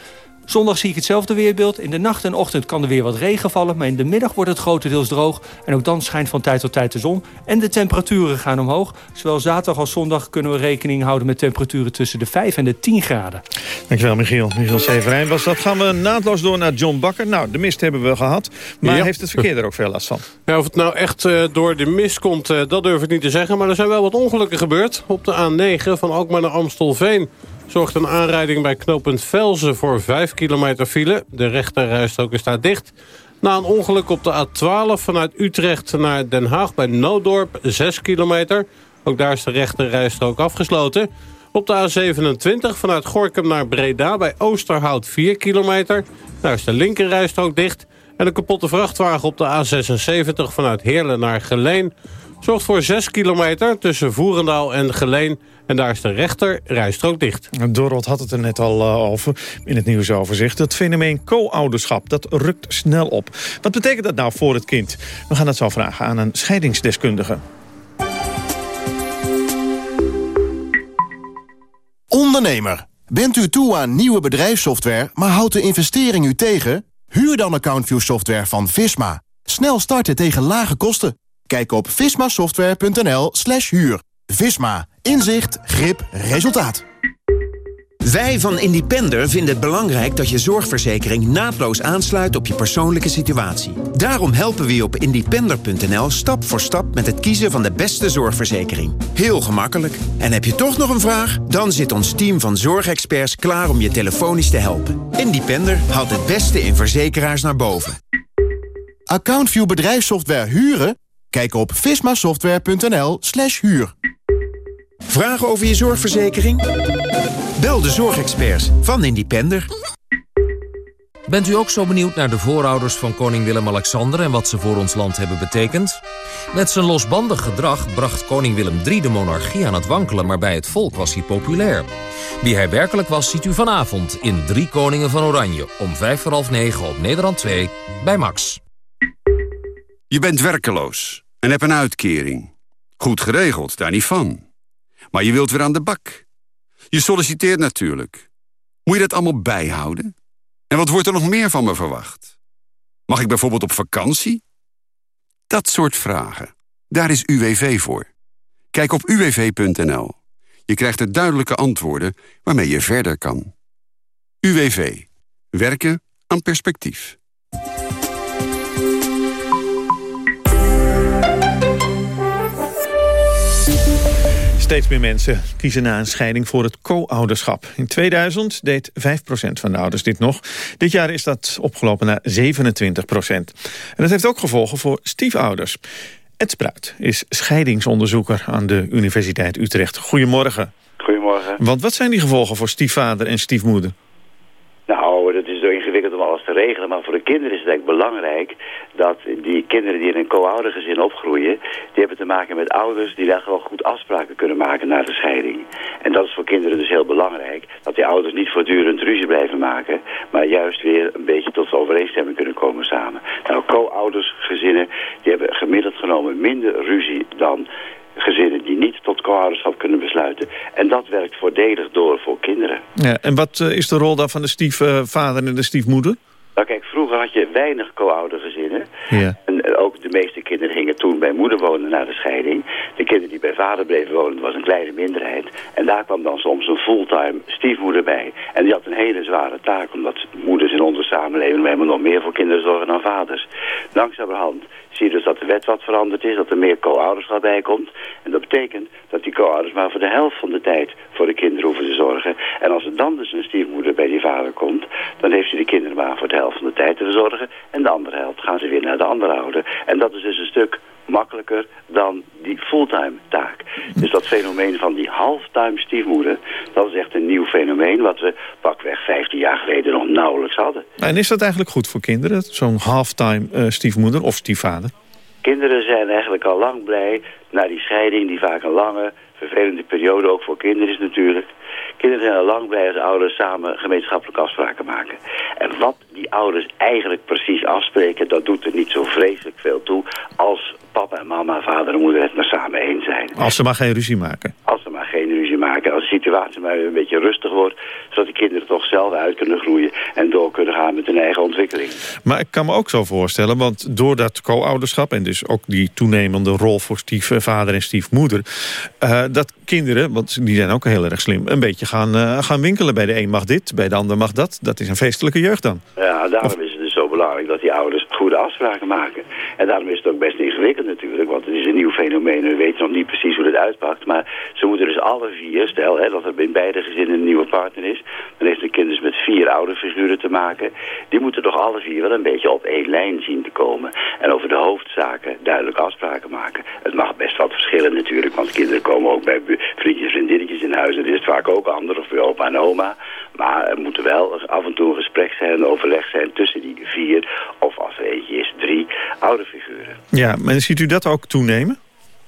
Zondag zie ik hetzelfde weerbeeld. In de nacht en ochtend kan er weer wat regen vallen... maar in de middag wordt het grotendeels droog. En ook dan schijnt van tijd tot tijd de zon. En de temperaturen gaan omhoog. Zowel zaterdag als zondag kunnen we rekening houden... met temperaturen tussen de 5 en de 10 graden. Dankjewel, Michiel. Michiel Severijn was dat. Gaan we naadloos door naar John Bakker. Nou, de mist hebben we gehad. Maar heeft het verkeer er ook veel last van? Ja, of het nou echt uh, door de mist komt, uh, dat durf ik niet te zeggen. Maar er zijn wel wat ongelukken gebeurd. Op de A9 van Alkmaar naar Amstelveen zorgt een aanrijding bij knooppunt Velzen voor 5 kilometer file. De rechterrijstrook is daar dicht. Na een ongeluk op de A12 vanuit Utrecht naar Den Haag bij Noodorp 6 kilometer. Ook daar is de rechterrijstrook afgesloten. Op de A27 vanuit Gorkum naar Breda bij Oosterhout 4 kilometer. Daar is de linkerrijstrook dicht. En een kapotte vrachtwagen op de A76 vanuit Heerlen naar Geleen... zorgt voor 6 kilometer tussen Voerendaal en Geleen... En daar is de rechter rijstrook dicht. Dorot had het er net al uh, over in het nieuwsoverzicht. Het fenomeen co-ouderschap, dat rukt snel op. Wat betekent dat nou voor het kind? We gaan dat zo vragen aan een scheidingsdeskundige. Ondernemer, bent u toe aan nieuwe bedrijfssoftware... maar houdt de investering u tegen? Huur dan AccountView software van Visma. Snel starten tegen lage kosten. Kijk op vismasoftware.nl slash huur. Visma. Inzicht, grip, resultaat. Wij van Independer vinden het belangrijk dat je zorgverzekering naadloos aansluit op je persoonlijke situatie. Daarom helpen we je op independer.nl stap voor stap met het kiezen van de beste zorgverzekering. Heel gemakkelijk. En heb je toch nog een vraag? Dan zit ons team van zorgexperts klaar om je telefonisch te helpen. Independer haalt het beste in verzekeraars naar boven. Accountview bedrijfssoftware huren? Kijk op vismasoftware.nl slash huur. Vragen over je zorgverzekering? Bel de zorgexperts van Independer. Bent u ook zo benieuwd naar de voorouders van koning Willem-Alexander... en wat ze voor ons land hebben betekend? Met zijn losbandig gedrag bracht koning Willem III de monarchie aan het wankelen... maar bij het volk was hij populair. Wie hij werkelijk was, ziet u vanavond in Drie Koningen van Oranje... om vijf voor half negen op Nederland 2 bij Max. Je bent werkeloos en hebt een uitkering. Goed geregeld, daar niet van. Maar je wilt weer aan de bak. Je solliciteert natuurlijk. Moet je dat allemaal bijhouden? En wat wordt er nog meer van me verwacht? Mag ik bijvoorbeeld op vakantie? Dat soort vragen. Daar is UWV voor. Kijk op uwv.nl. Je krijgt er duidelijke antwoorden waarmee je verder kan. UWV. Werken aan perspectief. Steeds meer mensen kiezen na een scheiding voor het co-ouderschap. In 2000 deed 5% van de ouders dit nog. Dit jaar is dat opgelopen naar 27%. En dat heeft ook gevolgen voor stiefouders. Ed Spruit is scheidingsonderzoeker aan de Universiteit Utrecht. Goedemorgen. Goedemorgen. Want wat zijn die gevolgen voor stiefvader en stiefmoeder? Nou, dat is zo ingewikkeld om alles te regelen. Maar voor de kinderen is het eigenlijk belangrijk dat die kinderen die in een co-oudergezin opgroeien... die hebben te maken met ouders die daar gewoon goed afspraken kunnen maken na de scheiding. En dat is voor kinderen dus heel belangrijk. Dat die ouders niet voortdurend ruzie blijven maken... maar juist weer een beetje tot overeenstemming kunnen komen samen. Nou, co-oudersgezinnen die hebben gemiddeld genomen minder ruzie dan gezinnen die niet tot co-ouderschap kunnen besluiten. En dat werkt voordelig door voor kinderen. Ja, en wat eh, is de rol dan van de stiefvader en de stiefmoeder? Nou kijk, vroeger had je weinig co-oudergezinnen. Ja. En ook de meeste kinderen gingen toen bij moeder wonen na de scheiding. De kinderen die bij vader bleven wonen was een kleine minderheid. En daar kwam dan soms een fulltime stiefmoeder bij. En die had een hele zware taak, omdat moeders in onze samenleving hebben nog meer voor kinderen zorgen dan vaders. Langzamerhand zie je dus dat de wet wat veranderd is, dat er meer co-ouderschap bij komt. En dat betekent dat die co-ouders maar voor de helft van de tijd voor de kinderen hoeven te zorgen. En als er dan dus een stiefmoeder bij die vader komt, dan heeft ze de kinderen maar voor de helft van de tijd te verzorgen. En de andere helft gaan ze weer naar de andere ouder. En dat is dus een stuk makkelijker dan die fulltime taak. Dus dat fenomeen van die halftime stiefmoeder, dat is echt een nieuw fenomeen wat we pakweg 15 jaar geleden nog nauwelijks hadden. En is dat eigenlijk goed voor kinderen, zo'n halftime uh, stiefmoeder of stiefvader? Kinderen zijn eigenlijk al lang blij na die scheiding, die vaak een lange, vervelende periode ook voor kinderen is natuurlijk. Kinderen zijn al lang blij als ouders samen gemeenschappelijke afspraken maken. En wat die ouders eigenlijk precies afspreken, dat doet er niet zo vreselijk veel toe als papa en mama, vader en moeder het maar samen eens zijn. Als ze maar geen ruzie maken. Als ze maar geen ruzie maken. Als de situatie maar een beetje rustig wordt, zodat de kinderen toch zelf uit kunnen groeien en door kunnen gaan met hun eigen ontwikkeling. Maar ik kan me ook zo voorstellen, want door dat co-ouderschap en dus ook die toenemende rol voor stiefvader en stiefmoeder, uh, dat kinderen, want die zijn ook heel erg slim, een beetje gaan, uh, gaan winkelen. Bij de een mag dit, bij de ander mag dat. Dat is een feestelijke jeugd dan. Ja, daarom is het dus zo belangrijk dat die ouders goede afspraken maken. En daarom is het ook best ingewikkeld natuurlijk, want het is een nieuw fenomeen. We weten nog niet precies hoe het uitpakt, maar ze moeten dus alle vier, stel hè, dat er in beide gezinnen een nieuwe partner is, dan heeft een kind dus met vier ouderfiguren te maken. Die moeten toch alle vier wel een beetje op één lijn zien te komen. En over de hoofdzaken duidelijk afspraken maken. Het mag best wat verschillen natuurlijk, want kinderen komen ook bij vriendjes en vriendinnetjes in huis. Dat is het vaak ook anders, of bij opa en oma. Maar er moet wel af en toe een gesprek zijn, een overleg zijn tussen die vier, of als is, drie oude figuren. Ja, maar ziet u dat ook toenemen?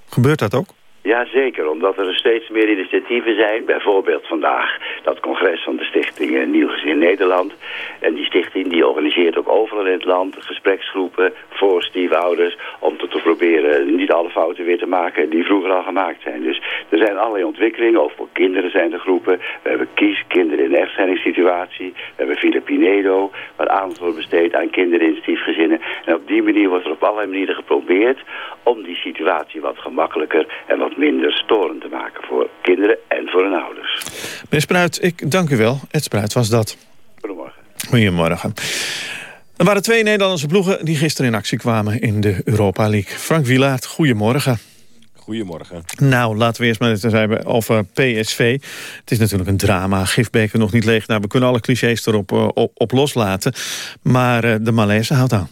Gebeurt dat ook? Ja, zeker, omdat er steeds meer initiatieven zijn. Bijvoorbeeld vandaag dat congres van de stichting Nieuw Gezin Nederland. En die stichting die organiseert ook overal in het land gespreksgroepen voor stiefouders... om te, te proberen niet alle fouten weer te maken die vroeger al gemaakt zijn. Dus er zijn allerlei ontwikkelingen, voor kinderen zijn er groepen. We hebben Kies, kinderen in echtscheidingssituatie. We hebben Filipinedo, waar aandacht wordt besteed aan kinderen in stiefgezinnen. En op die manier wordt er op allerlei manieren geprobeerd om die situatie wat gemakkelijker en wat minder storend te maken voor kinderen en voor hun ouders. Meneer Spruit, ik dank u wel. Ed Spruit was dat. Goedemorgen. Goedemorgen. Er waren twee Nederlandse ploegen die gisteren in actie kwamen in de Europa League. Frank Wielaert, goedemorgen. Goedemorgen. Nou, laten we eerst maar eens hebben over PSV. Het is natuurlijk een drama. Gifbeker nog niet leeg. Nou, we kunnen alle clichés erop uh, op, loslaten. Maar uh, de malaise houdt aan.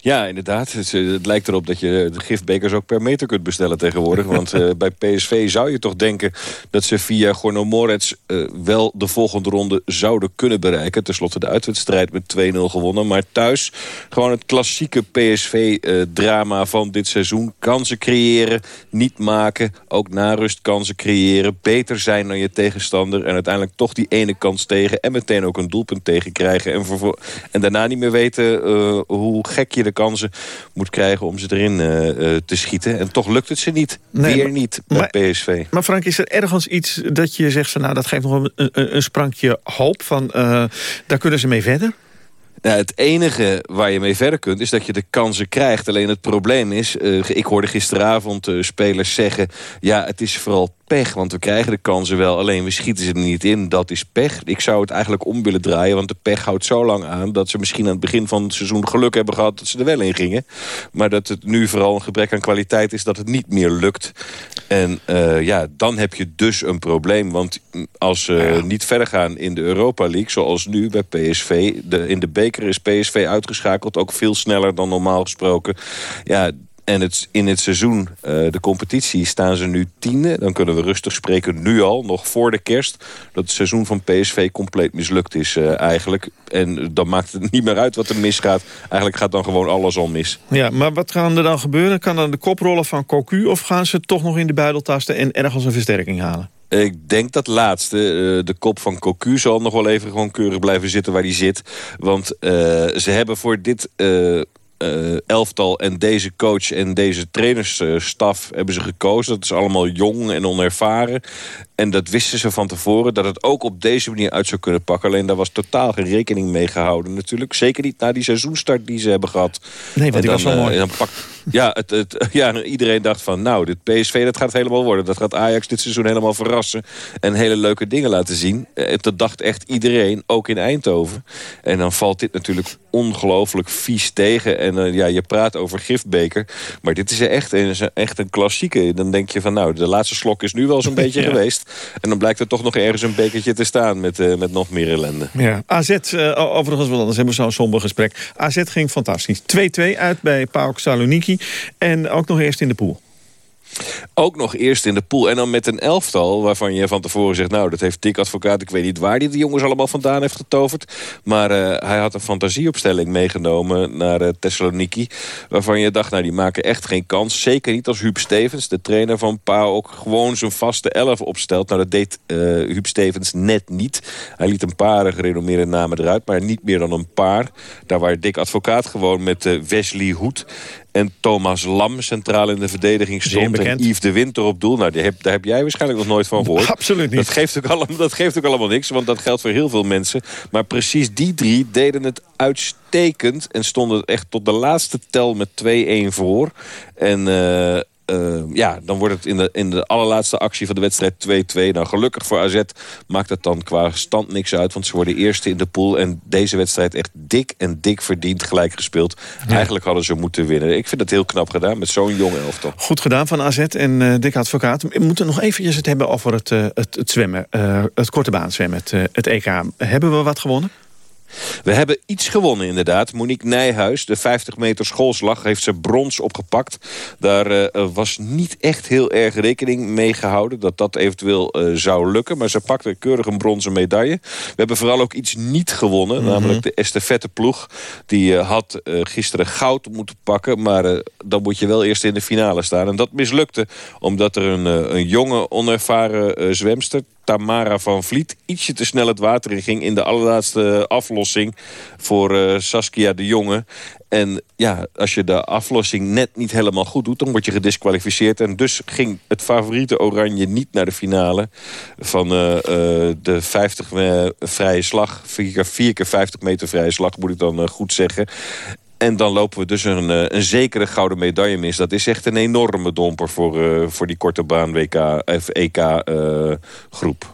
Ja, inderdaad. Het, het, lijkt erop dat je de gifbekers ook per meter kunt bestellen tegenwoordig. Want uh, <laughs> bij PSV zou je toch denken dat ze via Gorno Moretz uh, wel de volgende ronde zouden kunnen bereiken. Ten slotte de uitwedstrijd met 2-0 gewonnen. Maar thuis gewoon het klassieke PSV-drama uh, van dit seizoen. Kansen creëren, niet maken. Ook na rust kansen creëren. Beter zijn dan je tegenstander. En uiteindelijk toch die ene kans tegen. En meteen ook een doelpunt tegen krijgen. En, en daarna niet meer weten hoe gek je de kansen moet krijgen om ze erin uh, uh, te schieten. En toch lukt het ze niet. Nee, Weer maar, niet bij maar, PSV. Maar Frank, is er ergens iets dat je zegt... van nou, dat geeft nog een, een, een sprankje hoop van... Uh, daar kunnen ze mee verder? Nou, het enige waar je mee verder kunt is dat je de kansen krijgt. Alleen het probleem is, uh, ik hoorde gisteravond uh, spelers zeggen... ja, het is vooral pech, want we krijgen de kansen wel. Alleen we schieten ze er niet in, dat is pech. Ik zou het eigenlijk om willen draaien, want de pech houdt zo lang aan... dat ze misschien aan het begin van het seizoen geluk hebben gehad... dat ze er wel in gingen. Maar dat het nu vooral een gebrek aan kwaliteit is dat het niet meer lukt. En uh, ja, dan heb je dus een probleem. Want als ze ja. niet verder gaan in de Europa League... zoals nu bij PSV, de, in de beker is PSV uitgeschakeld... ook veel sneller dan normaal gesproken. Ja, en het, in het seizoen, uh, de competitie, staan ze nu tiende. Dan kunnen we rustig spreken nu al, nog voor de kerst... dat het seizoen van PSV compleet mislukt is uh, eigenlijk. En dan maakt het <laughs> niet meer uit wat er misgaat. Eigenlijk gaat dan gewoon alles al mis. Ja, maar wat gaan er dan gebeuren? Kan dan de kop rollen van Cocu... of gaan ze toch nog in de buidel tasten en ergens een versterking halen? Ik denk dat laatste. Uh, de kop van Cocu zal nog wel even gewoon keurig blijven zitten waar hij zit. Want uh, ze hebben voor dit... Uh, uh, elftal en deze coach en deze trainersstaf hebben ze gekozen. Dat is allemaal jong en onervaren. En dat wisten ze van tevoren, dat het ook op deze manier uit zou kunnen pakken. Alleen daar was totaal geen rekening mee gehouden natuurlijk. Zeker niet na die seizoenstart die ze hebben gehad. Nee, die dan, was wel mooi. Dan pak, ja, het, het, <laughs> ja, iedereen dacht van, nou, dit PSV dat gaat helemaal worden. Dat gaat Ajax dit seizoen helemaal verrassen. En hele leuke dingen laten zien. Dat dacht echt iedereen, ook in Eindhoven. En dan valt dit natuurlijk ongelooflijk vies tegen. En uh, ja, je praat over gifbeker. Maar dit is echt een, echt een klassieke. Dan denk je van, nou, de laatste slok is nu wel zo'n <laughs> beetje ja. geweest. En dan blijkt er toch nog ergens een bekertje te staan met, uh, met nog meer ellende. Ja, AZ, uh, overigens wel anders hebben we zo'n somber gesprek. AZ ging fantastisch. 2-2 uit bij PAOK Saloniki. En ook nog eerst in de pool. Ook nog eerst in de pool. En dan met een elftal waarvan je van tevoren zegt... nou, dat heeft Dick Advocaat. Ik weet niet waar die de jongens allemaal vandaan heeft getoverd. Maar uh, hij had een fantasieopstelling meegenomen naar uh, Thessaloniki. Waarvan je dacht, nou, die maken echt geen kans. Zeker niet als Huub Stevens, de trainer van Pau... ook gewoon zijn vaste elf opstelt. Nou, dat deed uh, Huub Stevens net niet. Hij liet een paar gerenommeerde namen eruit. Maar niet meer dan een paar. Daar waar Dick Advocaat gewoon met Wesley Hoed en Thomas Lam centraal in de verdediging stond. En Yves de Winter op doel. Nou, die heb, daar heb jij waarschijnlijk nog nooit van gehoord. <laughs> Absoluut niet. Dat geeft, ook allemaal, dat geeft ook allemaal niks, want dat geldt voor heel veel mensen. Maar precies die drie deden het uitstekend... en stonden echt tot de laatste tel met 2-1 voor. En... Uh, uh, ja, dan wordt het in de, in de allerlaatste actie van de wedstrijd 2-2. Nou, gelukkig voor AZ maakt het dan qua stand niks uit. Want ze worden eerste in de pool. En deze wedstrijd echt dik en dik verdiend gelijk gespeeld. Ja. Eigenlijk hadden ze moeten winnen. Ik vind dat heel knap gedaan met zo'n jong elftal. Goed gedaan van AZ en uh, Dick Advocaat. We moeten nog eventjes het hebben over het, uh, het, het zwemmen. het korte baan zwemmen, het, het EK. Hebben we wat gewonnen? We hebben iets gewonnen inderdaad. Monique Nijhuis, de 50 meter schoolslag, heeft ze brons opgepakt. Daar uh, was niet echt heel erg rekening mee gehouden... dat dat eventueel uh, zou lukken. Maar ze pakte keurig een bronzen medaille. We hebben vooral ook iets niet gewonnen. Mm -hmm. Namelijk de estafetteploeg. Die uh, had gisteren goud moeten pakken. Maar dan moet je wel eerst in de finale staan. En dat mislukte omdat er een, een jonge, onervaren zwemster... Tamara van Vliet ietsje te snel het water in ging... in de allerlaatste aflossing voor uh, Saskia de Jonge. En ja, als je de aflossing net niet helemaal goed doet... dan word je gedisqualificeerd. En dus ging het favoriete Oranje niet naar de finale... van uh, uh, de 50 vrije slag. 4 keer 50 meter vrije slag, moet ik dan goed zeggen. En dan lopen we dus een, eh, een zekere gouden medaille mis. Dat is echt een enorme domper voor, uh, voor die korte baan WK, EK-groep.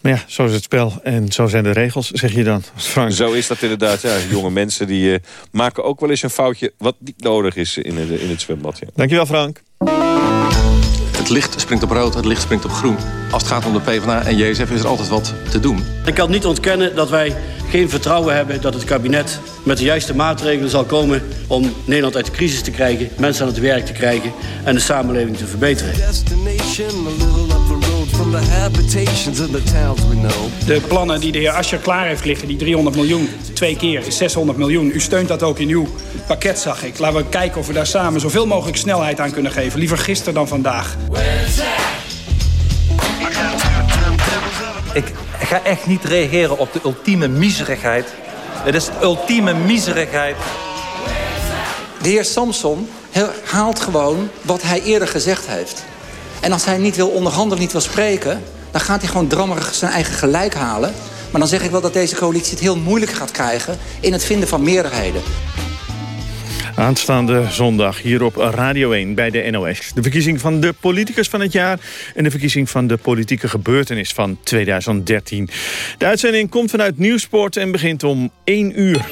maar ja, zo is het spel en zo zijn de regels, zeg je dan, Frank. Zo is dat inderdaad. Ja. Jonge mensen die uh, maken ook wel eens een foutje... wat niet nodig is in het, in het zwembad. Ja. Dankjewel, Frank. Het licht springt op rood, het licht springt op groen. Als het gaat om de PvdA en JSF is er altijd wat te doen. Ik kan niet ontkennen dat wij geen vertrouwen hebben... dat het kabinet met de juiste maatregelen zal komen... om Nederland uit de crisis te krijgen, mensen aan het werk te krijgen... en de samenleving te verbeteren. De plannen die de heer Ascher klaar heeft liggen, die 300 miljoen, twee keer is 600 miljoen. U steunt dat ook in uw pakket, zag ik. Laten we kijken of we daar samen zoveel mogelijk snelheid aan kunnen geven. Liever gisteren dan vandaag. Ga echt niet reageren op de ultieme miserigheid. Het is ultieme miserigheid. De heer Samson haalt gewoon wat hij eerder gezegd heeft. En als hij niet wil onderhandelen, niet wil spreken... dan gaat hij gewoon drammerig zijn eigen gelijk halen. Maar dan zeg ik wel dat deze coalitie het heel moeilijk gaat krijgen... in het vinden van meerderheden. Aanstaande zondag hier op Radio 1 bij de NOS. De verkiezing van de politicus van het jaar... en de verkiezing van de politieke gebeurtenis van 2013. De uitzending komt vanuit Nieuwsport en begint om 1 uur.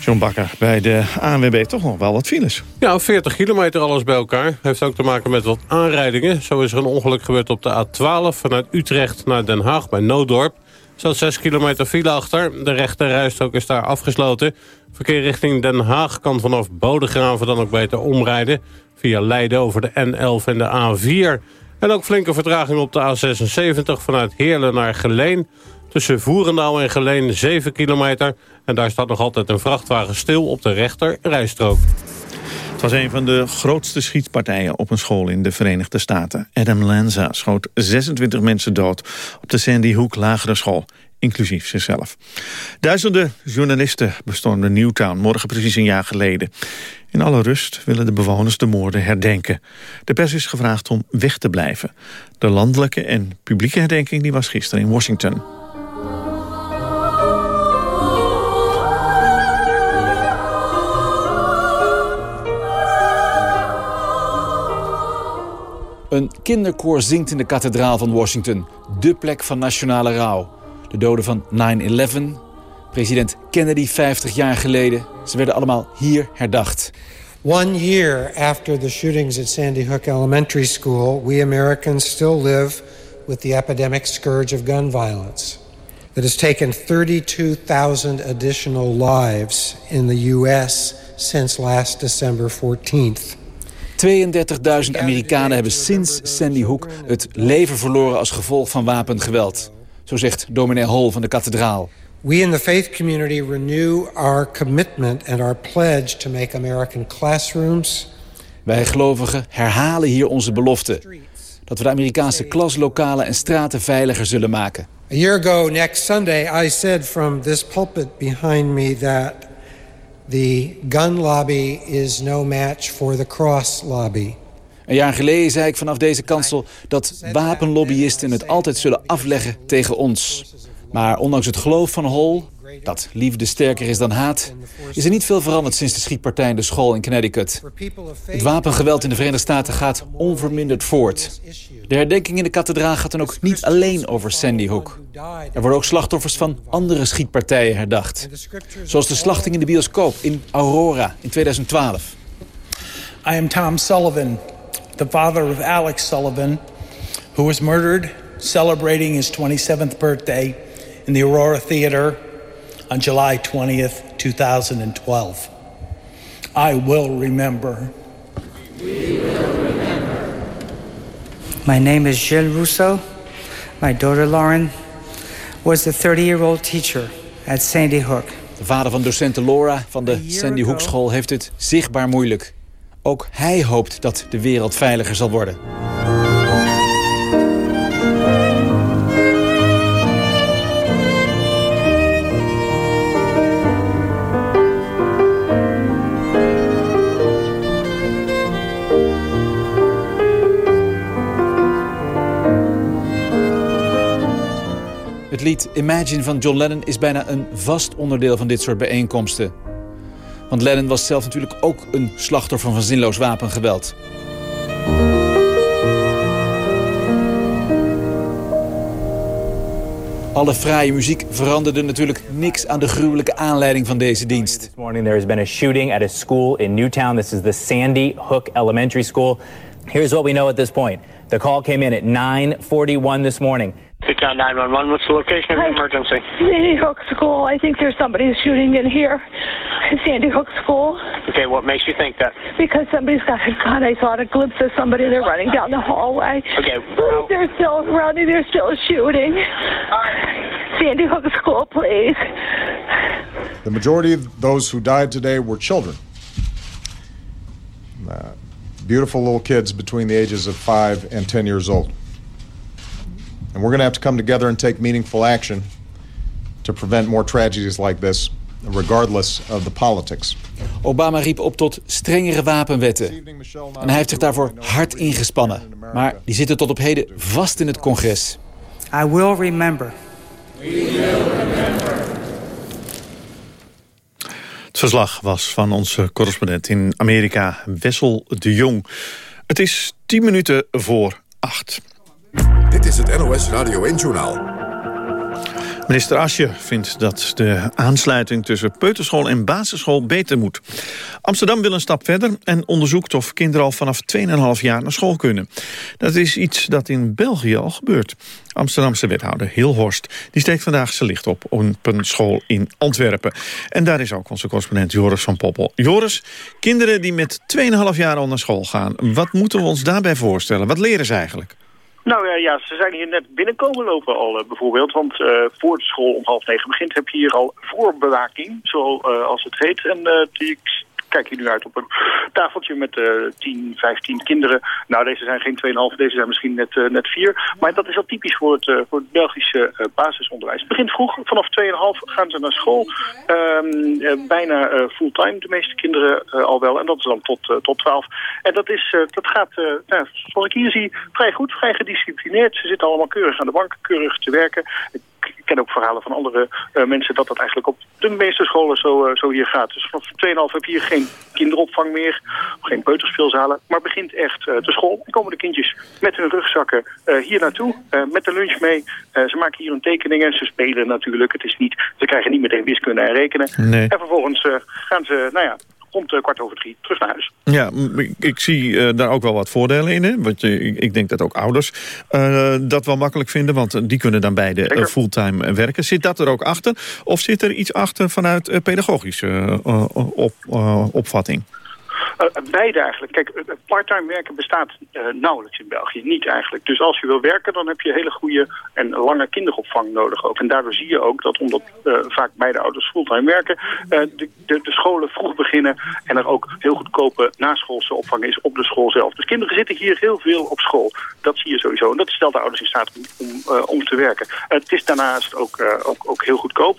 John Bakker, bij de ANWB toch nog wel wat files. Ja, 40 kilometer alles bij elkaar. Heeft ook te maken met wat aanrijdingen. Zo is er een ongeluk gebeurd op de A12 vanuit Utrecht naar Den Haag bij Noodorp. Zat 6 kilometer file achter. De rechterrijstrook is daar afgesloten. Verkeer richting Den Haag kan vanaf Bodegraven dan ook beter omrijden. Via Leiden over de N11 en de A4. En ook flinke vertraging op de A76 vanuit Heerlen naar Geleen. Tussen Voerendaal en Geleen 7 kilometer. En daar staat nog altijd een vrachtwagen stil op de rechter rijstrook. Het was een van de grootste schietpartijen op een school in de Verenigde Staten. Adam Lanza schoot 26 mensen dood op de Sandy Hook lagere school inclusief zichzelf. Duizenden journalisten bestormden Newtown morgen precies een jaar geleden. In alle rust willen de bewoners de moorden herdenken. De pers is gevraagd om weg te blijven. De landelijke en publieke herdenking die was gisteren in Washington. Een kinderkoor zingt in de kathedraal van Washington. De plek van nationale rouw. De doden van 9-11, president Kennedy 50 jaar geleden. Ze werden allemaal hier herdacht. One year after the shootings at Sandy Hook Elementary School... we Americans still live with the epidemic scourge of gun violence. It has taken 32,000 additional lives in the U.S. since last December 14th. 32.000 Amerikanen hebben sinds Sandy Hook het leven verloren als gevolg van wapengeweld. Zo zegt dominee Hall van de kathedraal. We in the faith community renew our commitment and our pledge to make American classrooms. Wij gelovigen herhalen hier onze belofte dat we de Amerikaanse klaslokalen en straten veiliger zullen maken. A year ago next Sunday I said from this pulpit behind me that the gun lobby is no match for the cross lobby. Een jaar geleden zei ik vanaf deze kansel dat wapenlobbyisten het altijd zullen afleggen tegen ons. Maar ondanks het geloof van Hall, dat liefde sterker is dan haat, is er niet veel veranderd sinds de schietpartij in de school in Connecticut. Het wapengeweld in de Verenigde Staten gaat onverminderd voort. De herdenking in de kathedraal gaat dan ook niet alleen over Sandy Hook. Er worden ook slachtoffers van andere schietpartijen herdacht. Zoals de slachting in de bioscoop in Aurora in 2012. I am Tom Sullivan, the father of Alex Sullivan, who was murdered celebrating his 27th birthday in the Aurora Theater on July 20th, 2012. I will remember. We will remember. My name is Jill Russo. My daughter Lauren was the 30-year-old teacher at Sandy Hook. De vader van docente Laura van de Sandy Hook school heeft het zichtbaar moeilijk. Ook hij hoopt dat de wereld veiliger zal worden. Het lied Imagine van John Lennon is bijna een vast onderdeel van dit soort bijeenkomsten. Want Lennon was zelf natuurlijk ook een slachtoffer van zinloos wapengeweld. Alle fraaie muziek veranderde natuurlijk niks aan de gruwelijke aanleiding van deze dienst. This morning there has been a shooting at a school in Newtown. This is the Sandy Hook Elementary School. Here's what we know at this point. The call came in at 9:41 this morning. Newtown 911, what's the location of the emergency? Sandy Hook School. I think there's somebody shooting in here. Sandy Hook School. Okay, what makes you think that? Because somebody's got a gun. I saw a glimpse of somebody. They're running down the hallway. Okay. They're still running. They're still shooting. Sandy Hook School, please. The majority of those who died today were children. Uh, beautiful little kids between the ages of 5 and 10 years old. And we're going to have to come together and take meaningful action to prevent more tragedies like this, regardless of the politics. Obama riep op tot strengere wapenwetten. En hij heeft zich daarvoor hard ingespannen. Maar die zitten tot op heden vast in het congres. I will remember. Het verslag was van onze correspondent in Amerika, Wessel de Jong. Het is tien minuten voor acht. Dit is het NOS Radio 1-journaal. Minister Asje vindt dat de aansluiting tussen peuterschool en basisschool beter moet. Amsterdam wil een stap verder en onderzoekt of kinderen al vanaf 2,5 jaar naar school kunnen. Dat is iets dat in België al gebeurt. Amsterdamse wethouder Hilhorst die steekt vandaag zijn licht op op een school in Antwerpen. En daar is ook onze correspondent Joris van Poppel. Joris, kinderen die met 2,5 jaar al naar school gaan, wat moeten we ons daarbij voorstellen? Wat leren ze eigenlijk? Nou ja, ja, ze zijn hier net binnenkomen lopen al uh, bijvoorbeeld. Want uh, voor de school om half negen begint heb je hier al voorbewaking, zoals uh, het heet. En die kijk hier nu uit op een tafeltje met uh, 10, 15 kinderen. Nou, deze zijn geen 2,5, deze zijn misschien net, uh, net 4. Maar dat is al typisch voor het, uh, voor het Belgische basisonderwijs. Het begint vroeg, vanaf 2,5 gaan ze naar school. Um, bijna fulltime, de meeste kinderen al wel. En dat is dan tot, tot 12. En dat, is, dat gaat, nou, zoals ik hier zie, vrij goed, vrij gedisciplineerd. Ze zitten allemaal keurig aan de bank, keurig te werken ik ken ook verhalen van andere uh, mensen dat dat eigenlijk op de meeste scholen zo, uh, zo hier gaat. Dus vanaf 2,5 heb je hier geen kinderopvang meer, geen peuterspeelzalen, maar begint echt uh, de school. Dan komen de kindjes met hun rugzakken hier naartoe, met de lunch mee. ze maken hier een tekeningen, ze spelen natuurlijk. Het is niet, ze krijgen niet meteen wiskunde en rekenen. Nee. En vervolgens gaan ze, nou ja, rond uh, kwart over drie terug naar huis. Ja, ik, zie uh, daar ook wel wat voordelen in. Hè? Want je, ik, ik, denk dat ook ouders dat wel makkelijk vinden. Want die kunnen dan beide fulltime werken. Zit dat er ook achter? Of zit er iets achter vanuit pedagogische op, opvatting? Uh, beide eigenlijk. Kijk, parttime werken bestaat uh, nauwelijks in België. Niet eigenlijk. Dus als je wil werken, dan heb je hele goede en lange kinderopvang nodig ook. En daardoor zie je ook dat omdat vaak beide ouders fulltime werken... de, de, de, scholen vroeg beginnen en er ook heel goedkope naschoolse opvang is op de school zelf. Dus kinderen zitten hier heel veel op school. Dat zie je sowieso. En dat stelt de ouders in staat om, om, om te werken. het is daarnaast ook, ook, ook heel goedkoop.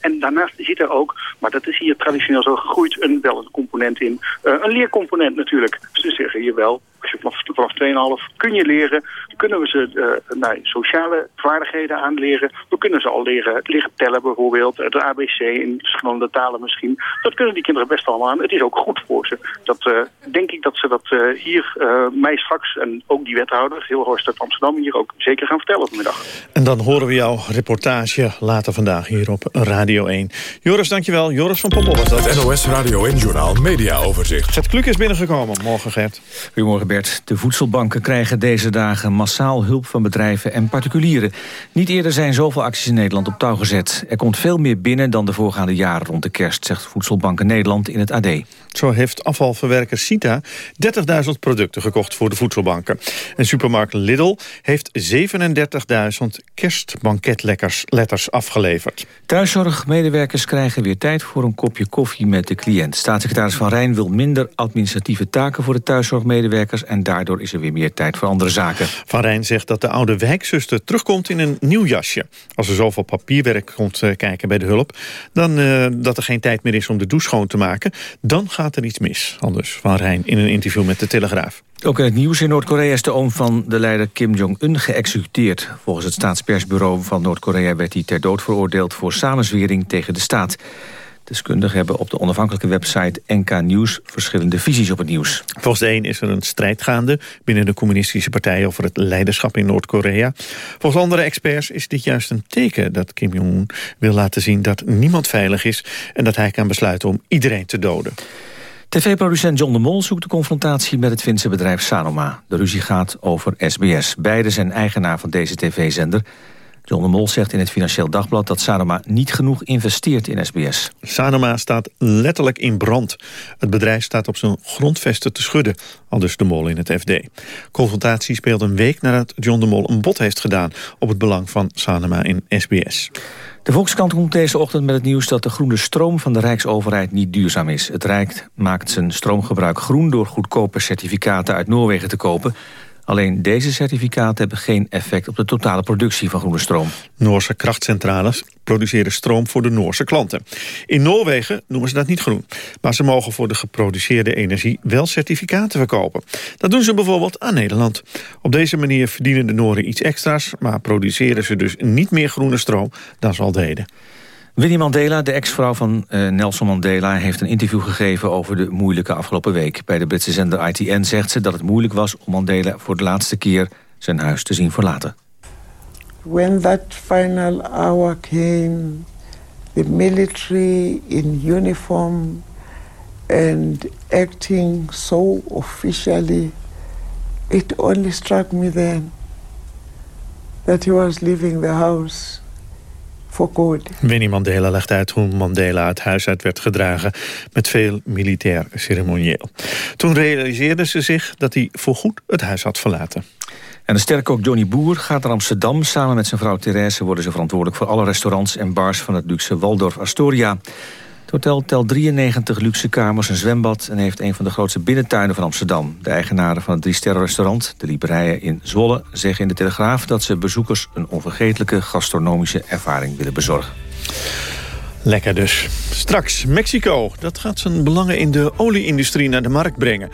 en daarnaast zit er ook, maar dat is hier traditioneel zo gegroeid, een, wel een component in... leercomponent natuurlijk. Ze zeggen hier wel, vanaf, vanaf 2,5 kun je leren. Kunnen we ze uh, nou, sociale vaardigheden aanleren. We kunnen ze al leren, leren tellen bijvoorbeeld. De ABC in verschillende talen misschien. Dat kunnen die kinderen best allemaal aan. Het is ook goed voor ze. Dat uh, denk ik dat ze dat uh, hier mij straks en ook die wethouder, heel Horst uit Amsterdam, hier ook zeker gaan vertellen vanmiddag. En dan horen we jouw reportage later vandaag hier op Radio 1. Joris, dankjewel. Joris van Poppel was dat. Het NOS Radio 1 Journaal Media Overzicht. Gert Kluk is binnengekomen. Morgen Gert. Goedemorgen De voedselbanken krijgen deze dagen massaal hulp van bedrijven en particulieren. Niet eerder zijn zoveel acties in Nederland op touw gezet. Er komt veel meer binnen dan de voorgaande jaren rond de kerst, zegt Voedselbanken Nederland in het AD. Zo heeft afvalverwerker Sita 30.000 producten gekocht voor de voedselbanken. En supermarkt Lidl heeft 37.000 kerstbanketletters afgeleverd. Thuiszorgmedewerkers krijgen weer tijd voor een kopje koffie met de cliënt. Staatssecretaris Van Rijn wil minder administratieve taken voor de thuiszorgmedewerkers... en daardoor is er weer meer tijd voor andere zaken. Van Rijn zegt dat de oude wijkzuster terugkomt in een nieuw jasje. Als er zoveel papierwerk komt uh, kijken bij de hulp... dan uh, dat er geen tijd meer is om de douche schoon te maken... dan gaat er iets mis, anders Van Rijn in een interview met de Telegraaf. Ook in het nieuws in Noord-Korea is de oom van de leider Kim Jong-un geëxecuteerd. Volgens het staatspersbureau van Noord-Korea werd hij ter dood veroordeeld voor samenzwering tegen de staat. De Deskundigen hebben op de onafhankelijke website NK Nieuws verschillende visies op het nieuws. Volgens de een is er een strijd gaande binnen de communistische partij over het leiderschap in Noord-Korea. Volgens andere experts is dit juist een teken dat Kim Jong-un wil laten zien dat niemand veilig is en dat hij kan besluiten om iedereen te doden. TV-producent John de Mol zoekt de confrontatie met het Finse bedrijf Sanoma. De ruzie gaat over SBS. Beide zijn eigenaar van deze tv-zender. John de Mol zegt in het Financieel Dagblad dat Sanoma niet genoeg investeert in SBS. Sanoma staat letterlijk in brand. Het bedrijf staat op zijn grondvesten te schudden, al dus de Mol in het FD. Confrontatie speelt een week nadat John de Mol een bod heeft gedaan... op het belang van Sanoma in SBS. De Volkskrant komt deze ochtend met het nieuws dat de groene stroom van de Rijksoverheid niet duurzaam is. Het Rijk maakt zijn stroomgebruik groen door goedkope certificaten uit Noorwegen te kopen. Alleen deze certificaten hebben geen effect op de totale productie van groene stroom. Noorse krachtcentrales produceren stroom voor de Noorse klanten. In Noorwegen noemen ze dat niet groen. Maar ze mogen voor de geproduceerde energie wel certificaten verkopen. Dat doen ze bijvoorbeeld aan Nederland. Op deze manier verdienen de Nooren iets extra's... maar produceren ze dus niet meer groene stroom dan ze al deden. Winnie Mandela, de ex-vrouw van uh, Nelson Mandela... heeft een interview gegeven over de moeilijke afgelopen week. Bij de Britse zender ITN zegt ze dat het moeilijk was... om Mandela voor de laatste keer zijn huis te zien verlaten. When that final hour came... the military in uniform... and acting so officially... it only struck me then... that he was leaving the house good. Winnie Mandela legt uit hoe Mandela het huis uit werd gedragen... met veel militair ceremonieel. Toen realiseerde ze zich dat hij voorgoed het huis had verlaten. En de sterkok Johnny Boer gaat naar Amsterdam. Samen met zijn vrouw Therese worden ze verantwoordelijk... voor alle restaurants en bars van het luxe Waldorf Astoria. Hotel telt 93 luxe kamers, een zwembad... en heeft een van de grootste binnentuinen van Amsterdam. De eigenaren van het drie-sterren-restaurant, de Liberijen in Zwolle... zeggen in de Telegraaf dat ze bezoekers... een onvergetelijke gastronomische ervaring willen bezorgen. Lekker dus. Straks Mexico. Dat gaat zijn belangen in de olieindustrie naar de markt brengen.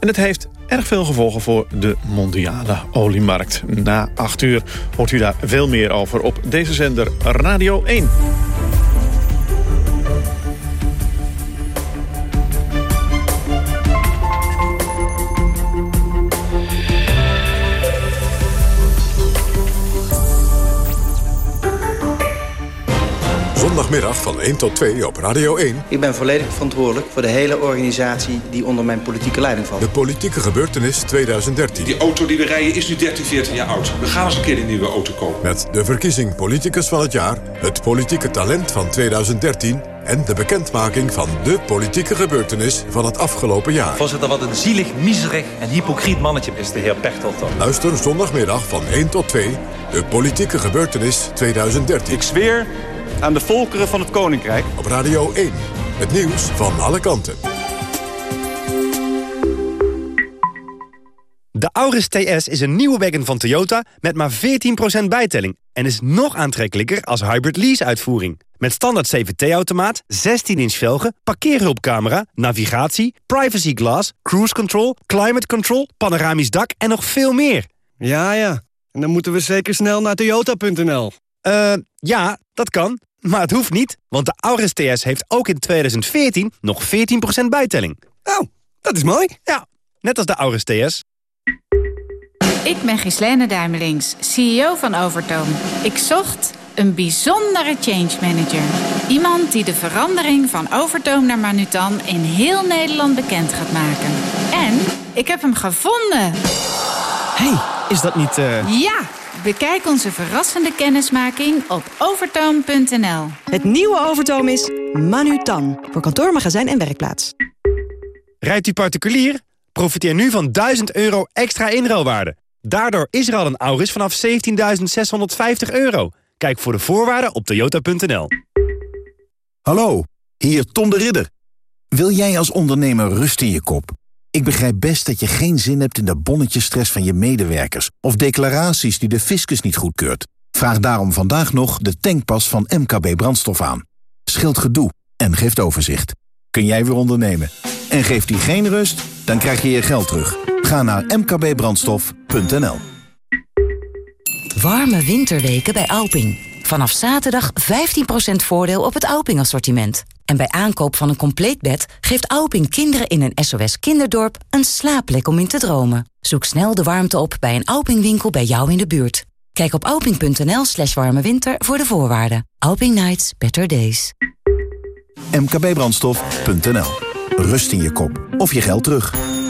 En het heeft erg veel gevolgen voor de mondiale oliemarkt. Na acht uur hoort u daar veel meer over op deze zender Radio 1. Zondagmiddag van 1 tot 2 op Radio 1. Ik ben volledig verantwoordelijk voor de hele organisatie die onder mijn politieke leiding valt. De politieke gebeurtenis 2013. Die auto die we rijden is nu 13, 14 jaar oud. We gaan eens een keer een nieuwe auto kopen. Met de verkiezing politicus van het jaar, het politieke talent van 2013... en de bekendmaking van de politieke gebeurtenis van het afgelopen jaar. Voorzitter, wat een zielig, miserig en hypocriet mannetje is de heer Pechtold dan. Luister zondagmiddag van 1 tot 2, de politieke gebeurtenis 2013. Ik zweer aan de volkeren van het Koninkrijk. Op Radio 1, het nieuws van alle kanten. De Auris TS is een nieuwe wagon van Toyota met maar 14% bijtelling... en is nog aantrekkelijker als hybrid lease-uitvoering. Met standaard CVT-automaat, 16-inch velgen, parkeerhulpcamera... navigatie, privacy glass, cruise control, climate control... panoramisch dak en nog veel meer. Ja, ja. En dan moeten we zeker snel naar toyota.nl. Eh, ja, dat kan. Maar het hoeft niet, want de Auris TS heeft ook in 2014 nog 14% bijtelling. Oh, dat is mooi. Ja, net als de Auris TS. Ik ben Gislene Duimelings, CEO van Overtoom. Ik zocht een bijzondere change manager. Iemand die de verandering van Overtoom naar Manutan in heel Nederland bekend gaat maken. En ik heb hem gevonden. hey, is dat niet... Uh... Ja, bekijk onze verrassende kennismaking op overtoom.nl. Het nieuwe Overtoom is Manutan. Voor kantoor, magazijn en werkplaats. Rijdt u particulier? Profiteer nu van 1000 euro extra inruilwaarde. Daardoor is er al een Auris vanaf 17.650 euro. Kijk voor de voorwaarden op toyota.nl. Hallo, hier Tom de Ridder. Wil jij als ondernemer rust in je kop? Ik begrijp best dat je geen zin hebt in de bonnetjesstress van je medewerkers... of declaraties die de fiscus niet goedkeurt. Vraag daarom vandaag nog de tankpas van MKB Brandstof aan. Scheelt gedoe en geeft overzicht. Kun jij weer ondernemen? En geeft die geen rust? Dan krijg je je geld terug. Ga naar mkbbrandstof.nl Warme winterweken bij Alping. Vanaf zaterdag 15% voordeel op het Alping assortiment. En bij aankoop van een compleet bed geeft Auping kinderen in een SOS kinderdorp een slaapplek om in te dromen. Zoek snel de warmte op bij een Auping winkel bij jou in de buurt. Kijk op auping.nl slash warme winter voor de voorwaarden. Auping Nights, better days. mkbbrandstof.nl Rust in je kop of je geld terug.